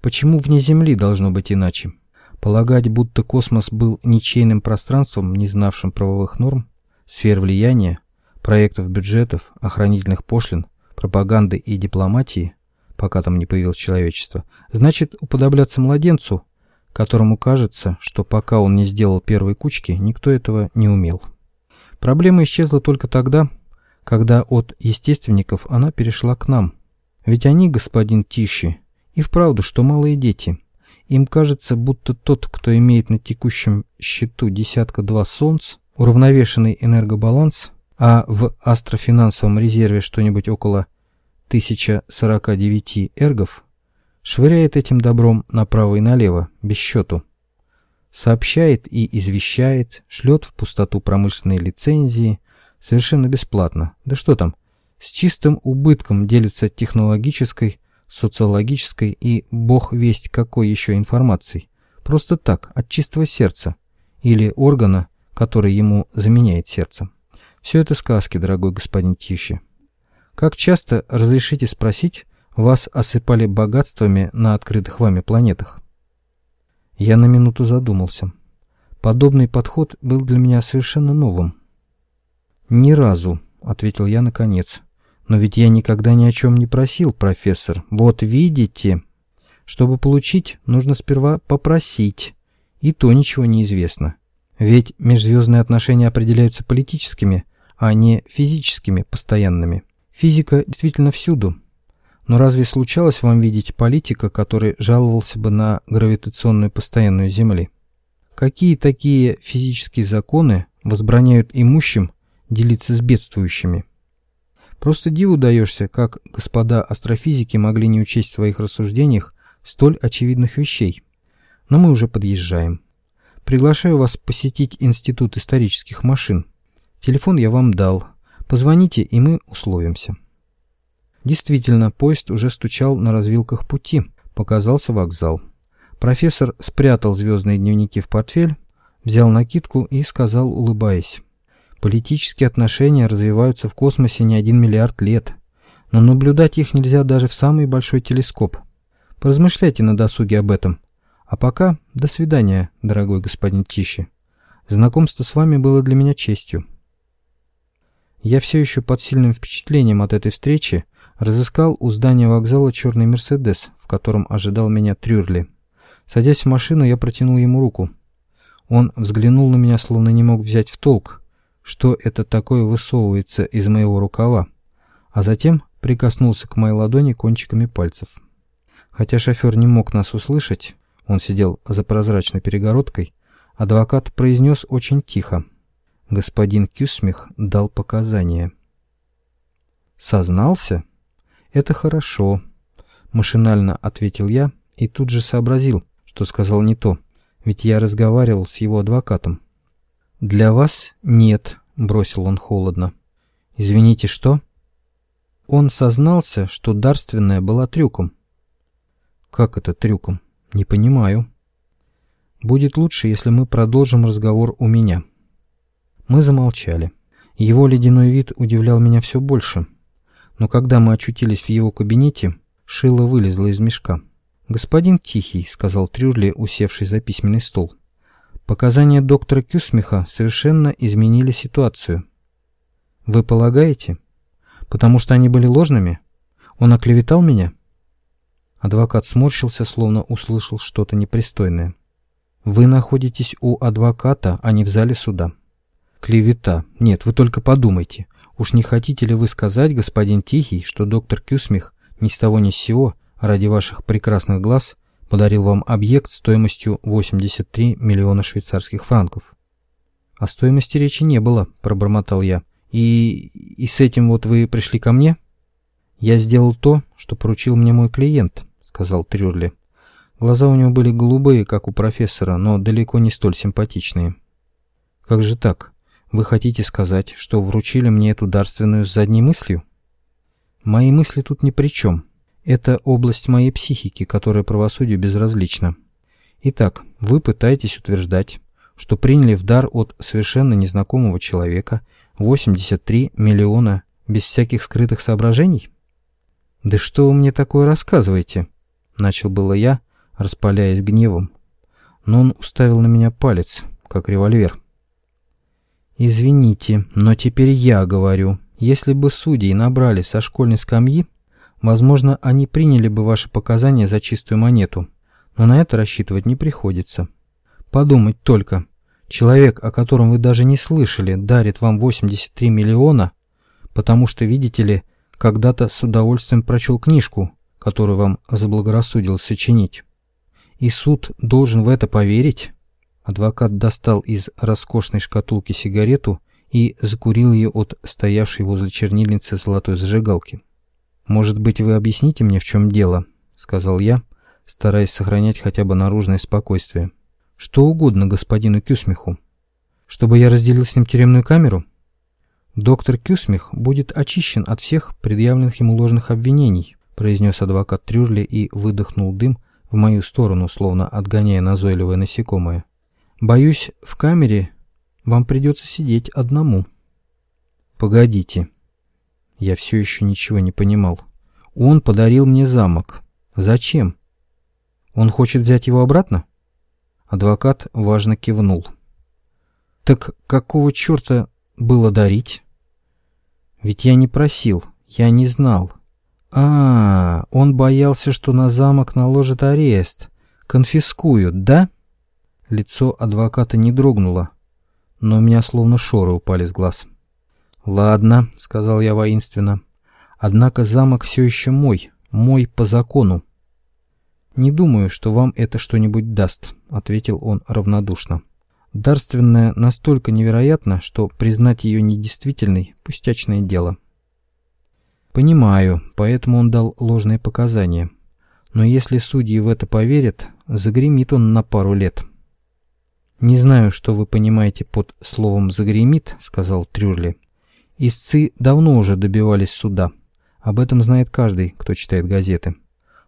Почему вне Земли должно быть иначе? Полагать, будто космос был ничейным пространством, не знавшим правовых норм, сфер влияния, проектов бюджетов, охранительных пошлин, пропаганды и дипломатии, пока там не появилось человечество, значит уподобляться младенцу, которому кажется, что пока он не сделал первой кучки, никто этого не умел. Проблема исчезла только тогда, когда от естественников она перешла к нам. Ведь они, господин Тиши, и вправду, что малые дети. Им кажется, будто тот, кто имеет на текущем счету десятка-два солнц, уравновешенный энергобаланс, а в астрофинансовом резерве что-нибудь около 1049 эргов, швыряет этим добром направо и налево, без счету. Сообщает и извещает, шлет в пустоту промышленные лицензии, совершенно бесплатно. Да что там, с чистым убытком делится технологической, социологической и бог весть какой еще информацией. Просто так, от чистого сердца. Или органа, который ему заменяет сердце. Все это сказки, дорогой господин Тише. Как часто, разрешите спросить, вас осыпали богатствами на открытых вами планетах? Я на минуту задумался. Подобный подход был для меня совершенно новым. «Ни разу», — ответил я наконец. «Но ведь я никогда ни о чем не просил, профессор. Вот видите. Чтобы получить, нужно сперва попросить. И то ничего не известно. Ведь межзвездные отношения определяются политическими, а не физическими, постоянными. Физика действительно всюду. Но разве случалось вам видеть политика, который жаловался бы на гравитационную постоянную Земли? Какие такие физические законы возбраняют имущим делиться с бедствующими? Просто диву даешься, как господа астрофизики могли не учесть в своих рассуждениях столь очевидных вещей. Но мы уже подъезжаем. Приглашаю вас посетить Институт исторических машин. Телефон я вам дал. Позвоните, и мы условимся. Действительно, поезд уже стучал на развилках пути. Показался вокзал. Профессор спрятал звездные дневники в портфель, взял накидку и сказал, улыбаясь. Политические отношения развиваются в космосе не один миллиард лет, но наблюдать их нельзя даже в самый большой телескоп. Поразмышляйте на досуге об этом. А пока до свидания, дорогой господин Тиши. Знакомство с вами было для меня честью. Я все еще под сильным впечатлением от этой встречи разыскал у здания вокзала черный «Мерседес», в котором ожидал меня Трюрли. Садясь в машину, я протянул ему руку. Он взглянул на меня, словно не мог взять в толк, что это такое высовывается из моего рукава, а затем прикоснулся к моей ладони кончиками пальцев. Хотя шофер не мог нас услышать, он сидел за прозрачной перегородкой, адвокат произнес очень тихо. Господин Кюсмих дал показания. «Сознался? Это хорошо», — машинально ответил я и тут же сообразил, что сказал не то, ведь я разговаривал с его адвокатом. «Для вас нет», — бросил он холодно. «Извините, что?» Он сознался, что дарственная была трюком. «Как это трюком? Не понимаю». «Будет лучше, если мы продолжим разговор у меня». Мы замолчали. Его ледяной вид удивлял меня все больше. Но когда мы очутились в его кабинете, шило вылезло из мешка. «Господин Тихий», — сказал Трюрли, усевший за письменный стол, — «показания доктора Кюсмиха совершенно изменили ситуацию». «Вы полагаете? Потому что они были ложными? Он оклеветал меня?» Адвокат сморщился, словно услышал что-то непристойное. «Вы находитесь у адвоката, а не в зале суда». «Клевета. Нет, вы только подумайте. Уж не хотите ли вы сказать, господин Тихий, что доктор Кюсмих ни с того ни с сего, ради ваших прекрасных глаз, подарил вам объект стоимостью 83 миллиона швейцарских франков?» «О стоимости речи не было», — пробормотал я. «И... и с этим вот вы пришли ко мне?» «Я сделал то, что поручил мне мой клиент», — сказал Трюрли. Глаза у него были голубые, как у профессора, но далеко не столь симпатичные. «Как же так? Вы хотите сказать, что вручили мне эту дарственную с задней мыслью?» «Мои мысли тут ни при чем. Это область моей психики, которая правосудию безразлична. Итак, вы пытаетесь утверждать, что приняли в дар от совершенно незнакомого человека 83 миллиона без всяких скрытых соображений?» «Да что вы мне такое рассказываете?» Начал было я, распаляясь гневом. Но он уставил на меня палец, как револьвер. «Извините, но теперь я говорю. Если бы судьи набрали со школьной скамьи, возможно, они приняли бы ваши показания за чистую монету, но на это рассчитывать не приходится. Подумать только. Человек, о котором вы даже не слышали, дарит вам 83 миллиона, потому что, видите ли, когда-то с удовольствием прочел книжку, которую вам заблагорассудилось сочинить. И суд должен в это поверить? Адвокат достал из роскошной шкатулки сигарету и закурил ее от стоявшей возле чернильницы золотой зажигалки. «Может быть, вы объясните мне, в чем дело?» — сказал я, стараясь сохранять хотя бы наружное спокойствие. «Что угодно господину Кюсмиху. Чтобы я разделил с ним тюремную камеру?» «Доктор Кюсмих будет очищен от всех предъявленных ему ложных обвинений», произнес адвокат Трюрли и выдохнул дым в мою сторону, словно отгоняя назойливое насекомое. «Боюсь, в камере вам придется сидеть одному». «Погодите». Я все еще ничего не понимал. «Он подарил мне замок. Зачем? Он хочет взять его обратно?» Адвокат важно кивнул. «Так какого черта было дарить?» Ведь я не просил, я не знал. А, он боялся, что на замок наложат арест, конфискуют, да? Лицо адвоката не дрогнуло, но у меня словно шоры упали с глаз. «Ладно», — сказал я воинственно. «Однако замок все еще мой, мой по закону». «Не думаю, что вам это что-нибудь даст», — ответил он равнодушно. Дарственная настолько невероятна, что признать ее недействительной – пустячное дело. Понимаю, поэтому он дал ложные показания. Но если судьи в это поверят, загремит он на пару лет. «Не знаю, что вы понимаете под словом «загремит», — сказал Трюрли. «Истцы давно уже добивались суда. Об этом знает каждый, кто читает газеты.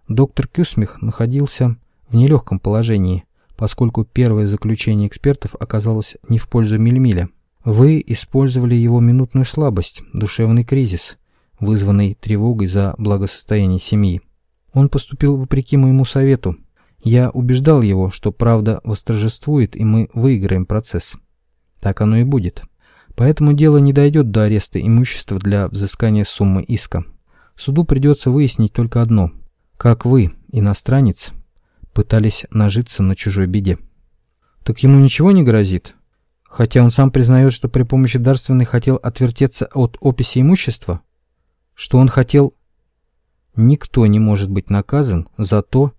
Доктор Кюсмих находился в нелегком положении, поскольку первое заключение экспертов оказалось не в пользу Мельмиля. Вы использовали его минутную слабость, душевный кризис, вызванный тревогой за благосостояние семьи. Он поступил вопреки моему совету. Я убеждал его, что правда восторжествует, и мы выиграем процесс. Так оно и будет. Поэтому дело не дойдет до ареста имущества для взыскания суммы иска. Суду придется выяснить только одно. Как вы, иностранец, пытались нажиться на чужой беде. Так ему ничего не грозит? Хотя он сам признает, что при помощи дарственной хотел отвертеться от описи имущества? Что он хотел... Никто не может быть наказан за то,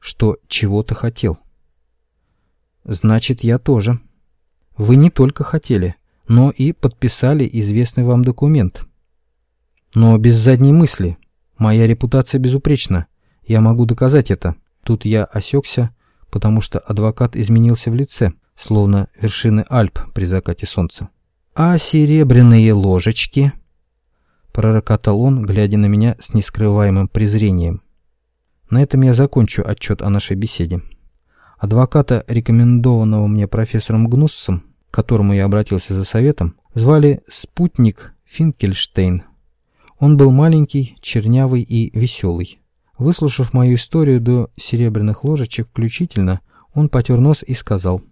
что чего-то хотел. Значит, я тоже. Вы не только хотели, но и подписали известный вам документ. Но без задней мысли. Моя репутация безупречна. Я могу доказать это. Тут я осекся, потому что адвокат изменился в лице, словно вершины Альп при закате солнца. «А серебряные ложечки?» Пророкотал он, глядя на меня с нескрываемым презрением. На этом я закончу отчет о нашей беседе. Адвоката, рекомендованного мне профессором Гнуссом, к которому я обратился за советом, звали Спутник Финкельштейн. Он был маленький, чернявый и веселый. Выслушав мою историю до серебряных ложечек включительно, он потер нос и сказал,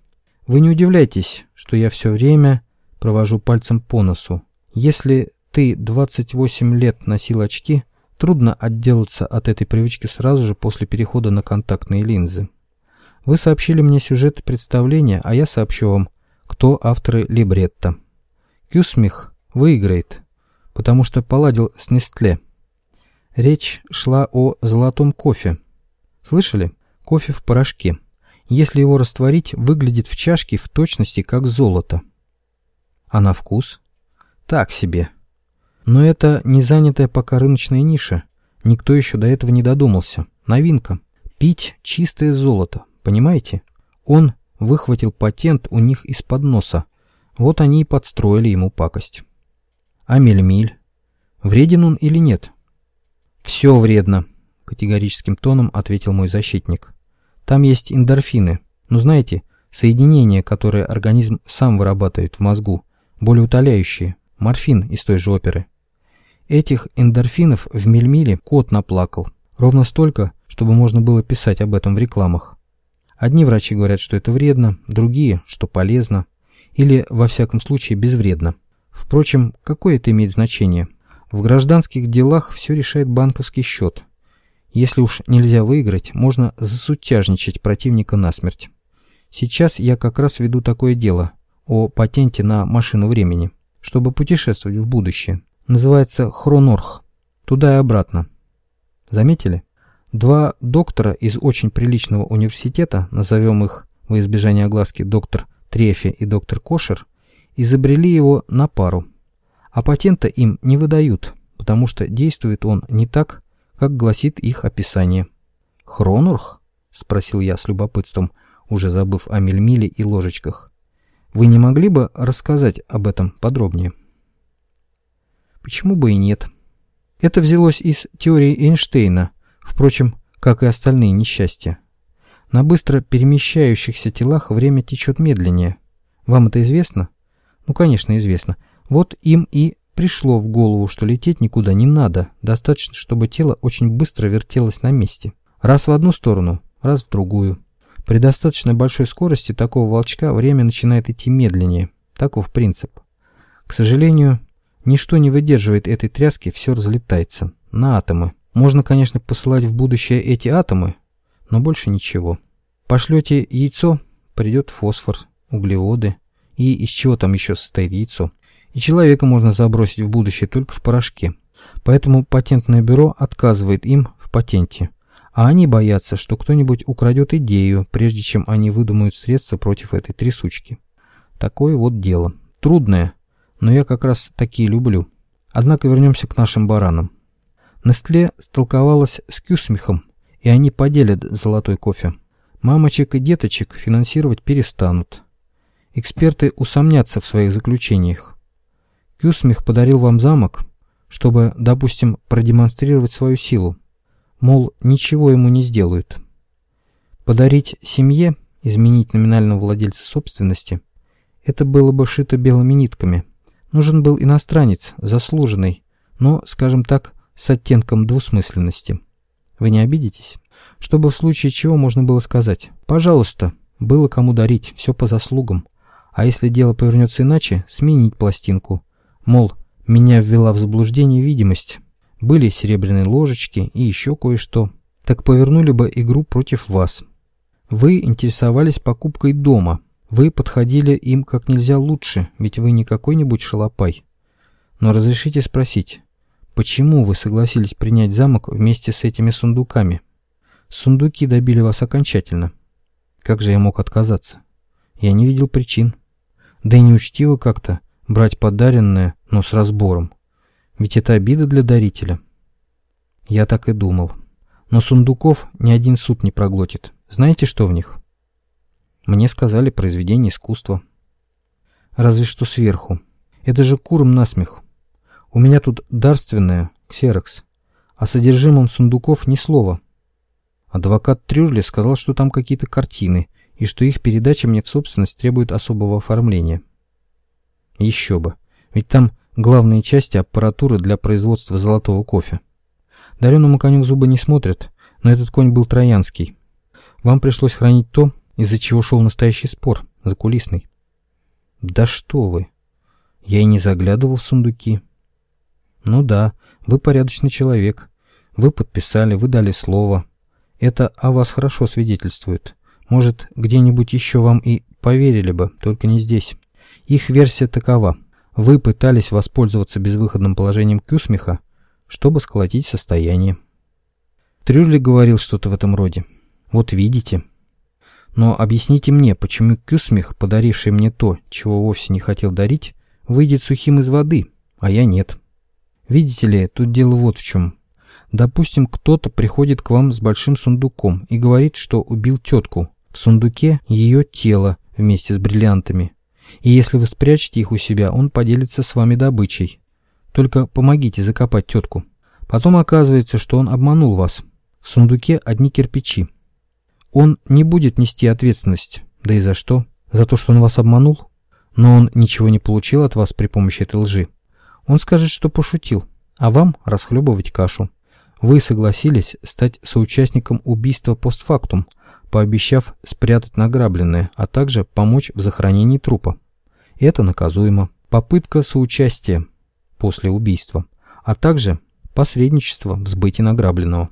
«Вы не удивляйтесь, что я все время провожу пальцем по носу. Если ты 28 лет носил очки, Трудно отделаться от этой привычки сразу же после перехода на контактные линзы. Вы сообщили мне сюжет представления, а я сообщу вам, кто авторы либретто. Кюсмих выиграет, потому что поладил с Нестле. Речь шла о золотом кофе. Слышали? Кофе в порошке. Если его растворить, выглядит в чашке в точности как золото. А на вкус? Так себе. Но это не занятая пока рыночная ниша. Никто еще до этого не додумался. Новинка. Пить чистое золото. Понимаете? Он выхватил патент у них из-под носа. Вот они и подстроили ему пакость. А мельмиль? Вреден он или нет? Все вредно, категорическим тоном ответил мой защитник. Там есть эндорфины. Ну знаете, соединения, которые организм сам вырабатывает в мозгу, более утоляющие. Морфин из той же оперы. Этих эндорфинов в мельмиле кот наплакал. Ровно столько, чтобы можно было писать об этом в рекламах. Одни врачи говорят, что это вредно, другие, что полезно. Или, во всяком случае, безвредно. Впрочем, какое это имеет значение? В гражданских делах все решает банковский счет. Если уж нельзя выиграть, можно засутяжничать противника насмерть. Сейчас я как раз веду такое дело о патенте на машину времени, чтобы путешествовать в будущее. Называется Хронорх. Туда и обратно. Заметили? Два доктора из очень приличного университета, назовем их во избежание огласки доктор Трефи и доктор Кошер, изобрели его на пару. А патента им не выдают, потому что действует он не так, как гласит их описание. «Хронурх?» – спросил я с любопытством, уже забыв о мельмиле и ложечках. «Вы не могли бы рассказать об этом подробнее?» «Почему бы и нет?» Это взялось из теории Эйнштейна – Впрочем, как и остальные несчастья. На быстро перемещающихся телах время течет медленнее. Вам это известно? Ну, конечно, известно. Вот им и пришло в голову, что лететь никуда не надо. Достаточно, чтобы тело очень быстро вертелось на месте. Раз в одну сторону, раз в другую. При достаточно большой скорости такого волчка время начинает идти медленнее. Таков принцип. К сожалению, ничто не выдерживает этой тряски, все разлетается. На атомы. Можно, конечно, посылать в будущее эти атомы, но больше ничего. Пошлете яйцо, придет фосфор, углеводы, и из чего там еще состоит яйцо. И человека можно забросить в будущее только в порошке. Поэтому патентное бюро отказывает им в патенте. А они боятся, что кто-нибудь украдет идею, прежде чем они выдумают средства против этой трясучки. Такое вот дело. Трудное, но я как раз такие люблю. Однако вернемся к нашим баранам. Нестле столковалась с Кюсмихом, и они поделят золотой кофе. Мамочек и деточек финансировать перестанут. Эксперты усомнятся в своих заключениях. Кюсмих подарил вам замок, чтобы, допустим, продемонстрировать свою силу. Мол, ничего ему не сделают. Подарить семье, изменить номинального владельца собственности, это было бы шито белыми нитками. Нужен был иностранец, заслуженный, но, скажем так, с оттенком двусмысленности. Вы не обидитесь? Чтобы в случае чего можно было сказать «пожалуйста», было кому дарить, все по заслугам. А если дело повернется иначе, сменить пластинку. Мол, меня ввела в заблуждение видимость. Были серебряные ложечки и еще кое-что. Так повернули бы игру против вас. Вы интересовались покупкой дома. Вы подходили им как нельзя лучше, ведь вы не какой-нибудь шалопай. Но разрешите спросить, Почему вы согласились принять замок вместе с этими сундуками? Сундуки добили вас окончательно. Как же я мог отказаться? Я не видел причин. Да и неучтиво как-то брать подаренное, но с разбором. Ведь это обида для дарителя. Я так и думал. Но сундуков ни один суд не проглотит. Знаете, что в них? Мне сказали произведение искусства. Разве что сверху. Это же куром насмех. У меня тут дарственное, ксерокс. О содержимом сундуков ни слова. Адвокат Трюрли сказал, что там какие-то картины, и что их передача мне в собственность требует особого оформления. Еще бы. Ведь там главные части аппаратуры для производства золотого кофе. Дареному коню зубы не смотрят, но этот конь был троянский. Вам пришлось хранить то, из-за чего шел настоящий спор, закулисный. Да что вы. Я и не заглядывал в сундуки. Ну да, вы порядочный человек. Вы подписали, вы дали слово. Это о вас хорошо свидетельствует. Может, где-нибудь еще вам и поверили бы, только не здесь. Их версия такова. Вы пытались воспользоваться безвыходным положением Кюсмиха, чтобы сколотить состояние. Трюрли говорил что-то в этом роде. Вот видите. Но объясните мне, почему Кюсмих, подаривший мне то, чего вовсе не хотел дарить, выйдет сухим из воды, а я нет. Видите ли, тут дело вот в чем. Допустим, кто-то приходит к вам с большим сундуком и говорит, что убил тетку. В сундуке ее тело вместе с бриллиантами. И если вы спрячете их у себя, он поделится с вами добычей. Только помогите закопать тетку. Потом оказывается, что он обманул вас. В сундуке одни кирпичи. Он не будет нести ответственность. Да и за что? За то, что он вас обманул? Но он ничего не получил от вас при помощи этой лжи. Он скажет, что пошутил, а вам расхлебывать кашу. Вы согласились стать соучастником убийства постфактум, пообещав спрятать награбленное, а также помочь в захоронении трупа. Это наказуемо. Попытка соучастия после убийства, а также посредничество в сбытии награбленного.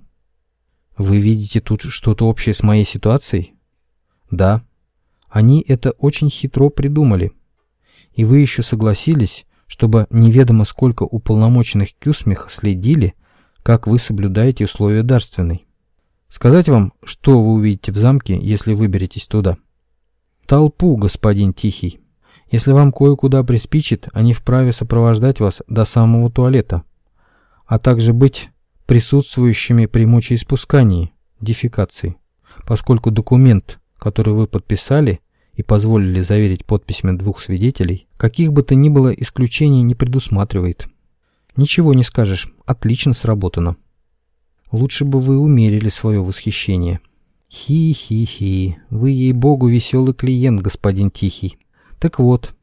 Вы видите тут что-то общее с моей ситуацией? Да. Они это очень хитро придумали. И вы еще согласились, чтобы неведомо сколько уполномоченных кюсмих следили, как вы соблюдаете условия дарственной. Сказать вам, что вы увидите в замке, если выберетесь туда? Толпу, господин Тихий. Если вам кое-куда приспичит, они вправе сопровождать вас до самого туалета, а также быть присутствующими при мочеиспускании, дефекации, поскольку документ, который вы подписали и позволили заверить подписями двух свидетелей, каких бы то ни было исключений не предусматривает. Ничего не скажешь, отлично сработано. Лучше бы вы умерили свое восхищение. Хи-хи-хи, вы, ей-богу, веселый клиент, господин Тихий. Так вот,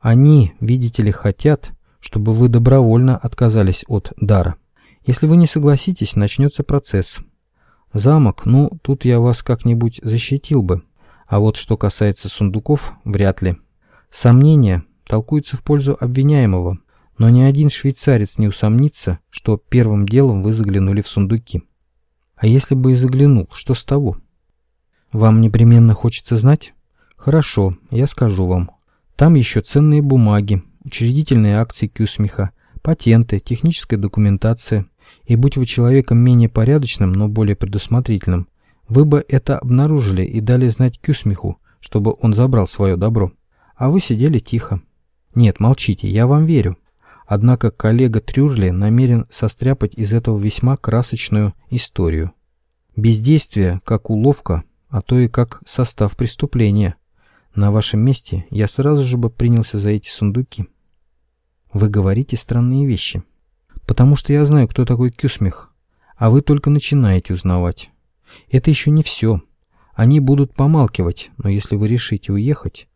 они, видите ли, хотят, чтобы вы добровольно отказались от дара. Если вы не согласитесь, начнется процесс. Замок, ну, тут я вас как-нибудь защитил бы. А вот что касается сундуков, вряд ли. Сомнения толкуются в пользу обвиняемого, но ни один швейцарец не усомнится, что первым делом вы заглянули в сундуки. А если бы и заглянул, что с того? Вам непременно хочется знать? Хорошо, я скажу вам. Там еще ценные бумаги, учредительные акции Кюсмиха, патенты, техническая документация. И будь вы человеком менее порядочным, но более предусмотрительным, вы бы это обнаружили и дали знать Кюсмиху, чтобы он забрал свое добро. А вы сидели тихо. Нет, молчите, я вам верю. Однако коллега Трюрли намерен состряпать из этого весьма красочную историю. Бездействие как уловка, а то и как состав преступления. На вашем месте я сразу же бы принялся за эти сундуки. Вы говорите странные вещи. Потому что я знаю, кто такой Кюсмих, а вы только начинаете узнавать. Это еще не все. Они будут помалкивать, но если вы решите уехать,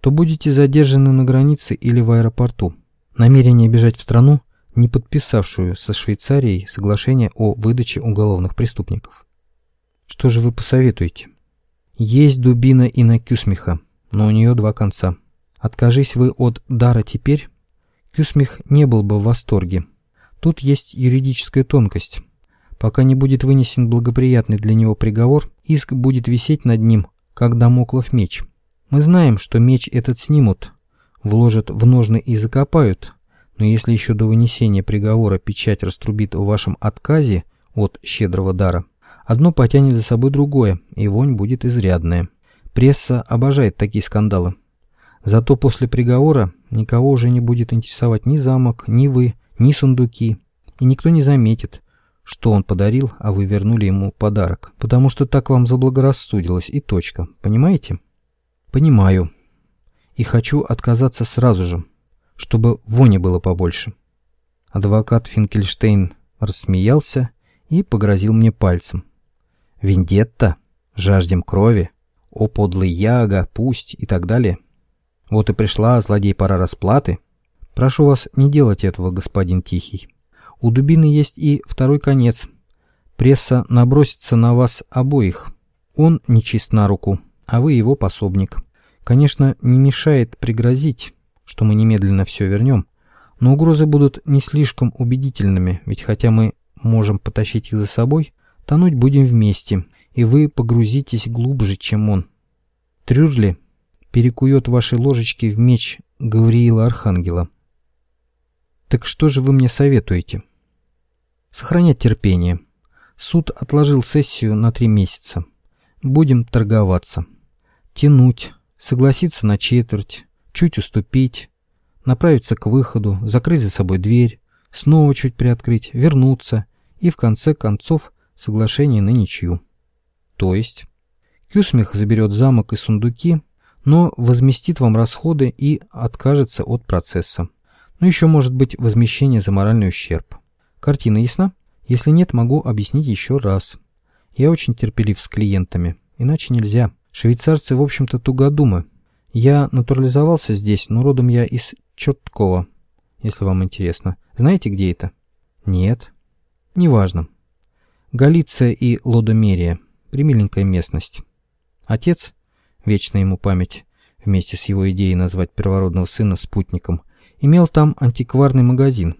то будете задержаны на границе или в аэропорту. Намерение бежать в страну, не подписавшую со Швейцарией соглашение о выдаче уголовных преступников. Что же вы посоветуете? Есть дубина и на Кюсмиха, но у нее два конца. Откажись вы от дара теперь, Кюсмих не был бы в восторге. Тут есть юридическая тонкость. Пока не будет вынесен благоприятный для него приговор, иск будет висеть над ним, как домоклов меч. Мы знаем, что меч этот снимут, вложат в ножны и закопают, но если еще до вынесения приговора печать раструбит о вашем отказе от щедрого дара, одно потянет за собой другое, и вонь будет изрядная. Пресса обожает такие скандалы. Зато после приговора никого уже не будет интересовать ни замок, ни вы, ни сундуки, и никто не заметит, что он подарил, а вы вернули ему подарок, потому что так вам заблагорассудилось и точка, понимаете? Понимаю и хочу отказаться сразу же, чтобы вони было побольше. Адвокат Финкельштейн рассмеялся и погрозил мне пальцем. Вендетта? Жаждем крови? О, подлый Яга, пусть и так далее. Вот и пришла, злодей, пора расплаты. Прошу вас не делать этого, господин Тихий. У дубины есть и второй конец. Пресса набросится на вас обоих. Он нечист на руку, а вы его пособник. Конечно, не мешает пригрозить, что мы немедленно все вернем, но угрозы будут не слишком убедительными, ведь хотя мы можем потащить их за собой, тонуть будем вместе, и вы погрузитесь глубже, чем он. Трюрли перекует ваши ложечки в меч Гавриила Архангела. Так что же вы мне советуете? Сохранять терпение. Суд отложил сессию на три месяца. Будем торговаться. Тянуть, согласиться на четверть, чуть уступить, направиться к выходу, закрыть за собой дверь, снова чуть приоткрыть, вернуться и в конце концов соглашение на ничью. То есть Кюсмих заберет замок и сундуки, но возместит вам расходы и откажется от процесса. Но еще может быть возмещение за моральный ущерб. Картина ясна? Если нет, могу объяснить еще раз. Я очень терпелив с клиентами, иначе нельзя. Швейцарцы, в общем-то, тугодумы. Я натурализовался здесь, но родом я из Черткова, если вам интересно. Знаете, где это? Нет. Неважно. Галиция и Лодомерия. Примиленькая местность. Отец, вечная ему память, вместе с его идеей назвать первородного сына спутником, имел там антикварный магазин.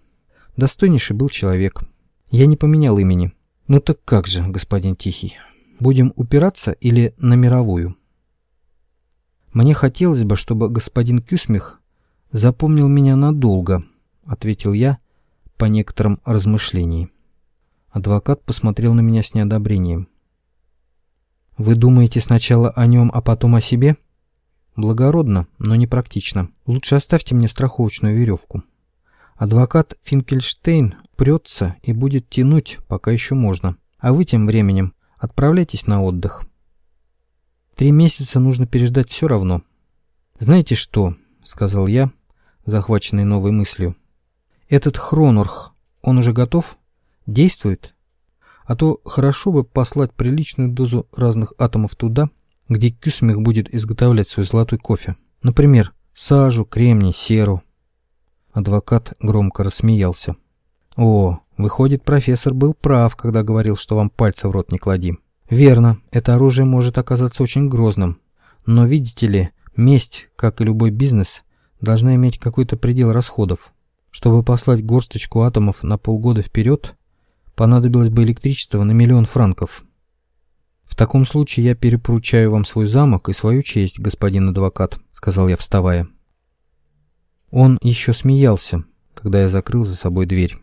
Достойнейший был человек. Я не поменял имени. Ну так как же, господин Тихий? Будем упираться или на мировую? Мне хотелось бы, чтобы господин Кюсмих запомнил меня надолго, ответил я по некоторым размышлениям. Адвокат посмотрел на меня с неодобрением. Вы думаете сначала о нем, а потом о себе? Благородно, но не практично. Лучше оставьте мне страховочную веревку. Адвокат Финкельштейн прется и будет тянуть, пока еще можно. А вы тем временем отправляйтесь на отдых. Три месяца нужно переждать все равно. Знаете что, сказал я, захваченный новой мыслью. Этот Хронорх, он уже готов? Действует? А то хорошо бы послать приличную дозу разных атомов туда, где Кюсмих будет изготовлять свой золотой кофе. Например, сажу, кремний, серу. Адвокат громко рассмеялся. О, выходит, профессор был прав, когда говорил, что вам пальца в рот не клади. Верно, это оружие может оказаться очень грозным. Но видите ли, месть, как и любой бизнес, должна иметь какой-то предел расходов. Чтобы послать горсточку атомов на полгода вперед, понадобилось бы электричество на миллион франков. В таком случае я перепоручаю вам свой замок и свою честь, господин адвокат, сказал я, вставая. Он еще смеялся, когда я закрыл за собой дверь.